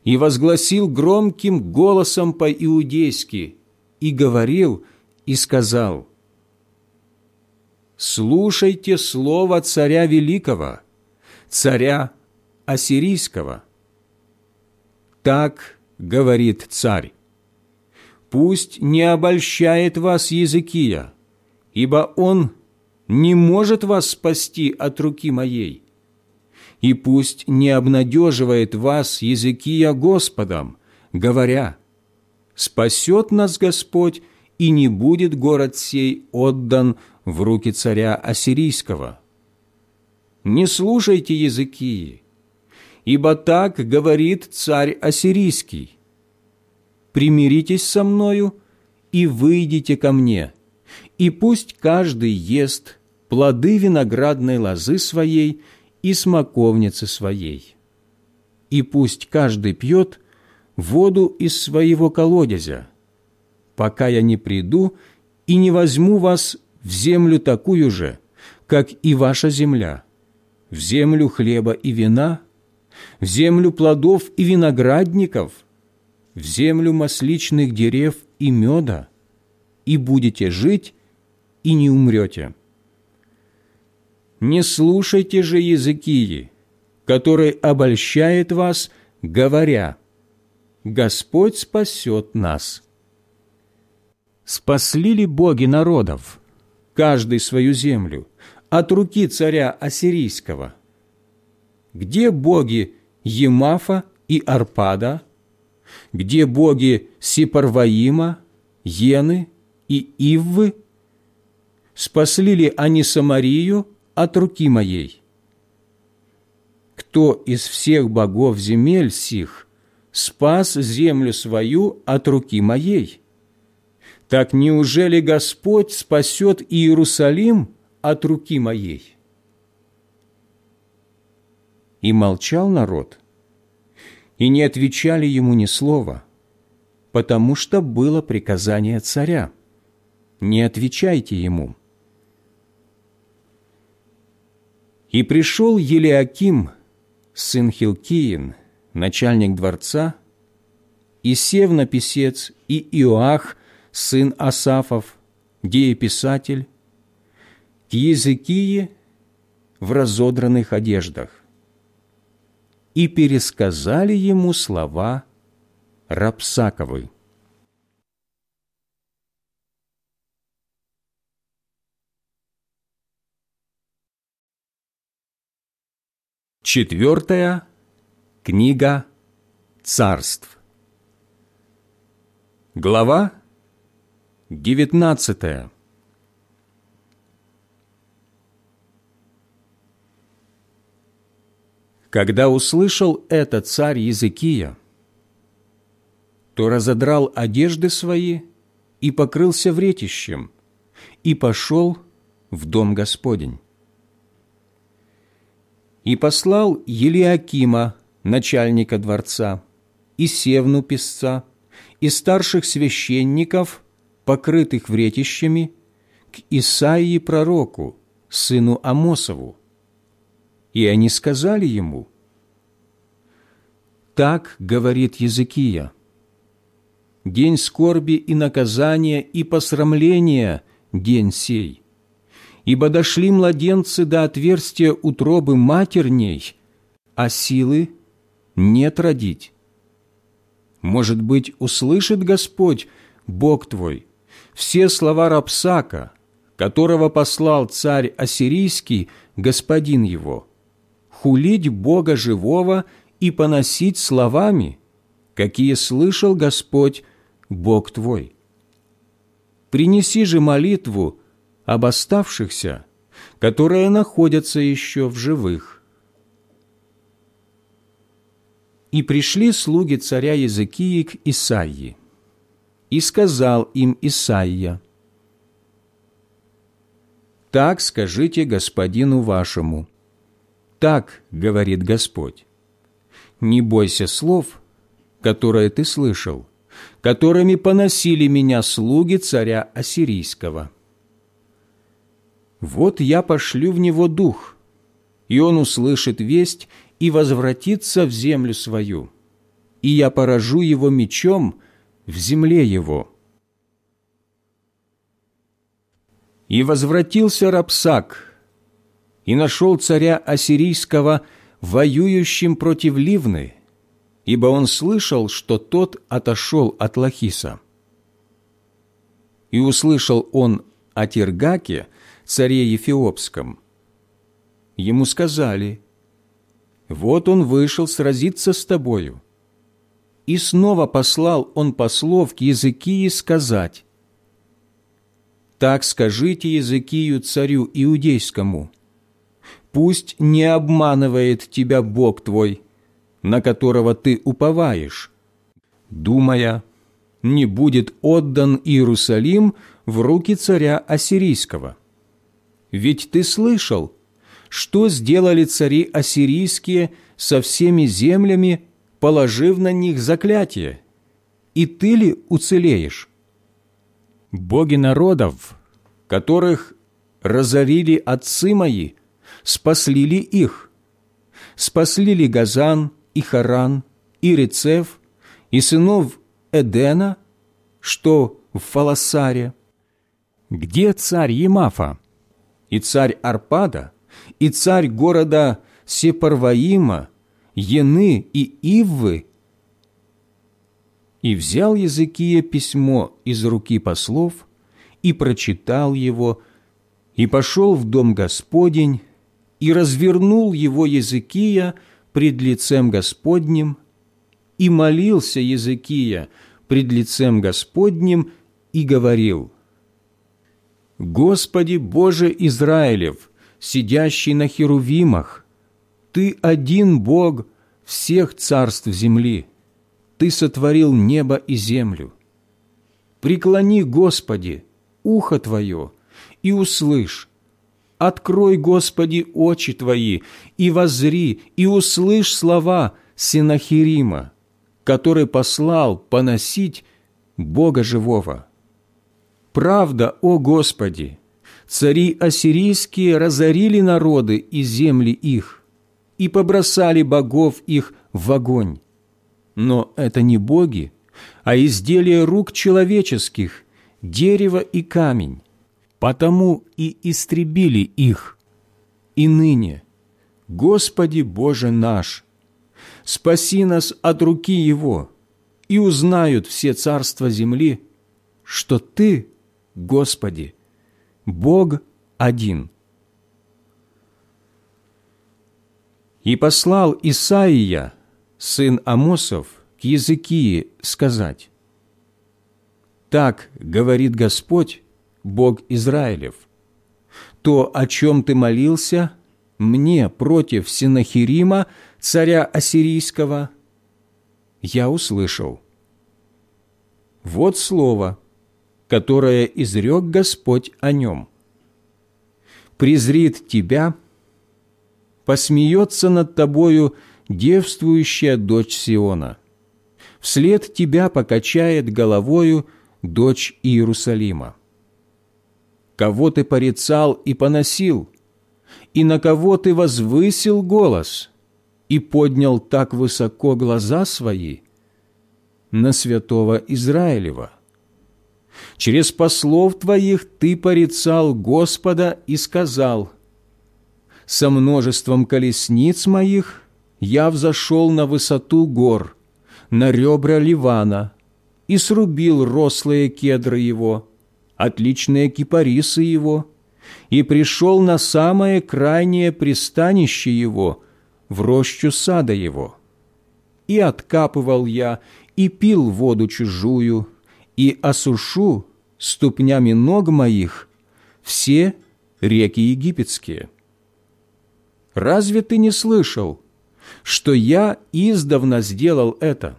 и возгласил громким голосом по-иудейски, и говорил, и сказал, «Слушайте слово царя великого, царя ассирийского. Так говорит царь, пусть не обольщает вас Языкия, ибо он не может вас спасти от руки моей. И пусть не обнадеживает вас Языкия Господом, говоря, «Спасет нас Господь, и не будет город сей отдан в руки царя Ассирийского». Не слушайте Языкии, ибо так говорит царь Ассирийский. Примиритесь со мною и выйдите ко мне, и пусть каждый ест плоды виноградной лозы своей и смоковницы своей. И пусть каждый пьет воду из своего колодезя, пока я не приду и не возьму вас в землю такую же, как и ваша земля, в землю хлеба и вина, в землю плодов и виноградников, в землю масличных дерев и меда, и будете жить, и не умрете. Не слушайте же Языкии, который обольщает вас, говоря, «Господь спасет нас». Спасли ли боги народов, каждый свою землю, от руки царя Ассирийского? Где боги Емафа и Арпада? Где боги Сипарваима, Ены и Иввы? Спасли ли они Самарию от руки моей. Кто из всех богов земель сих спас землю свою от руки моей? Так неужели Господь спасет Иерусалим от руки моей?» И молчал народ, и не отвечали ему ни слова, потому что было приказание царя. Не отвечайте ему. И пришел Елиаким, сын Хилкиин, начальник дворца, и Севна писец, и Иоах, сын Асафов, дееписатель, к Языкии в разодранных одеждах, и пересказали ему слова Рапсаковы. Четвертая книга царств. Глава девятнадцатая. Когда услышал это царь Языкия, то разодрал одежды свои и покрылся вретищем, и пошел в дом Господень и послал Елиакима, начальника дворца, и Севну писца, и старших священников, покрытых вретищами, к Исаии пророку, сыну Амосову. И они сказали ему, «Так говорит Языкия, день скорби и наказания и посрамления день сей, ибо дошли младенцы до отверстия утробы матерней, а силы нет родить. Может быть, услышит Господь, Бог твой, все слова Рапсака, которого послал царь Ассирийский, господин его, хулить Бога живого и поносить словами, какие слышал Господь, Бог твой. Принеси же молитву об оставшихся, которые находятся еще в живых. И пришли слуги царя Языкии к Исаии, и сказал им Исаия, «Так скажите господину вашему, так говорит Господь, не бойся слов, которые ты слышал, которыми поносили меня слуги царя Ассирийского» «Вот я пошлю в него дух, и он услышит весть и возвратится в землю свою. и я поражу его мечом в земле его». И возвратился Рапсак, и нашел царя Ассирийского воюющим против Ливны, ибо он слышал, что тот отошел от Лахиса. И услышал он о Тергаке, царе Ефиопском. Ему сказали, «Вот он вышел сразиться с тобою». И снова послал он послов к Языкии сказать, «Так скажите Языкию царю Иудейскому, пусть не обманывает тебя Бог твой, на которого ты уповаешь, думая, не будет отдан Иерусалим в руки царя Ассирийского. Ведь ты слышал, что сделали цари ассирийские со всеми землями, положив на них заклятие, и ты ли уцелеешь? Боги народов, которых разорили отцы мои, спасли ли их? Спасли ли Газан и Харан и Рецев и сынов Эдена, что в Фаласаре? Где царь Емафа? И царь Арпада? И царь города Сепарваима, Ены и Иввы? И взял Языкия письмо из руки послов, и прочитал его, и пошел в дом Господень, и развернул его Языкия пред лицем Господним, и молился Языкия пред лицем Господним, и говорил, «Господи Боже Израилев, сидящий на херувимах, Ты один Бог всех царств земли, Ты сотворил небо и землю. Преклони, Господи, ухо Твое и услышь, Открой, Господи, очи Твои, и возри, и услышь слова Синахирима, который послал поносить Бога живого. Правда, о Господи, цари ассирийские разорили народы и земли их и побросали богов их в огонь. Но это не боги, а изделия рук человеческих, дерево и камень потому и истребили их. И ныне, Господи Боже наш, спаси нас от руки Его, и узнают все царства земли, что Ты, Господи, Бог один. И послал Исаия, сын Амосов, к Языкии сказать, «Так говорит Господь, Бог Израилев, то, о чем ты молился, мне против Синахирима, царя Ассирийского, я услышал. Вот слово, которое изрек Господь о нем. Презрит тебя, посмеется над тобою девствующая дочь Сиона. Вслед тебя покачает головою дочь Иерусалима кого ты порицал и поносил, и на кого ты возвысил голос и поднял так высоко глаза свои на святого Израилева. Через послов твоих ты порицал Господа и сказал, «Со множеством колесниц моих я взошел на высоту гор, на ребра Ливана, и срубил рослые кедры его, отличные кипарисы его, и пришел на самое крайнее пристанище его, в рощу сада его. И откапывал я, и пил воду чужую, и осушу ступнями ног моих все реки египетские. Разве ты не слышал, что я издавна сделал это?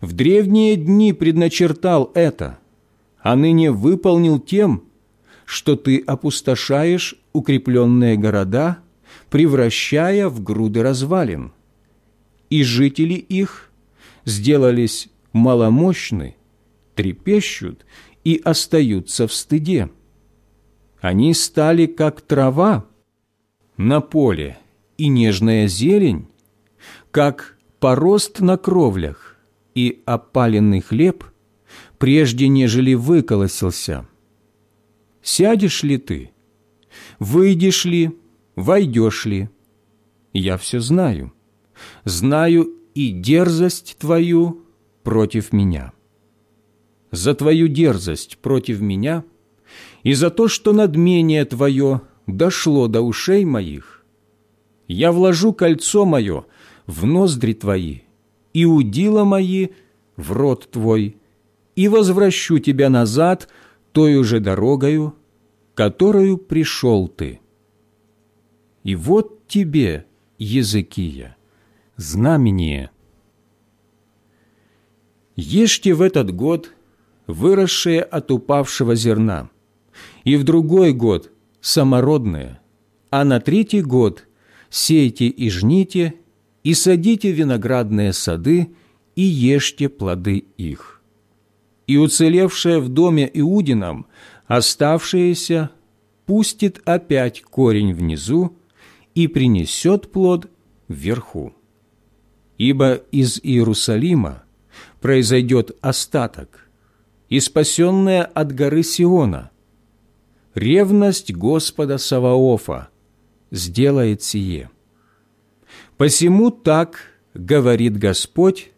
В древние дни предначертал это – а ныне выполнил тем, что ты опустошаешь укрепленные города, превращая в груды развалин. И жители их сделались маломощны, трепещут и остаются в стыде. Они стали как трава на поле и нежная зелень, как порост на кровлях и опаленный хлеб, прежде нежели выколосился. Сядешь ли ты? Выйдешь ли? Войдешь ли? Я все знаю. Знаю и дерзость твою против меня. За твою дерзость против меня и за то, что надмение твое дошло до ушей моих, я вложу кольцо мое в ноздри твои и удила мои в рот твой, и возвращу тебя назад той же дорогою, которую пришел ты. И вот тебе, Языкия, знамение. Ешьте в этот год выросшее от упавшего зерна, и в другой год самородное, а на третий год сейте и жните, и садите виноградные сады, и ешьте плоды их. И уцелевшее в доме Иудином, оставшееся, пустит опять корень внизу и принесет плод вверху. Ибо из Иерусалима произойдет остаток, и спасенная от горы Сиона, ревность Господа Саваофа сделает сие. Посему так говорит Господь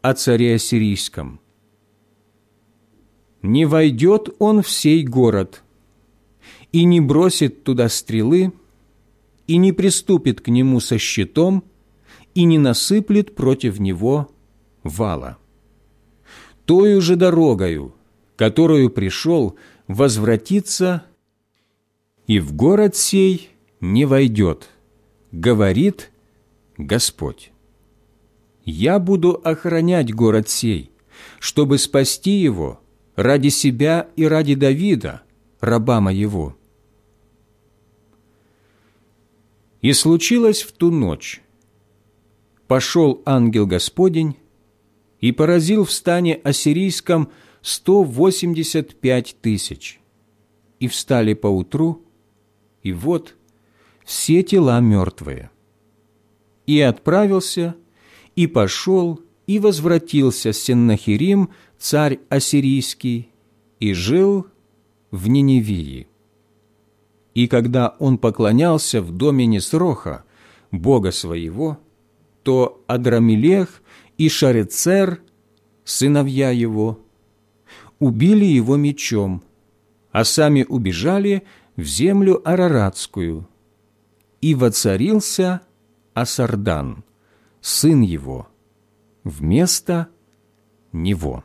о царе Ассирийском. Не войдет он в сей город, и не бросит туда стрелы, и не приступит к нему со щитом, и не насыплет против него вала. Тою же дорогою, которую пришел, возвратиться, и в город сей не войдет, говорит Господь. Я буду охранять город сей, чтобы спасти его ради себя и ради Давида, раба моего. И случилось в ту ночь. Пошел ангел Господень и поразил в стане ассирийском сто восемьдесят пять тысяч. И встали поутру, и вот все тела мертвые. И отправился, и пошел, и возвратился Сеннахирим, царь ассирийский, и жил в Ниневии. И когда он поклонялся в доме Несроха, бога своего, то Адрамелех и Шарецер, сыновья его, убили его мечом, а сами убежали в землю Араратскую. И воцарился Асардан, сын его, вместо него.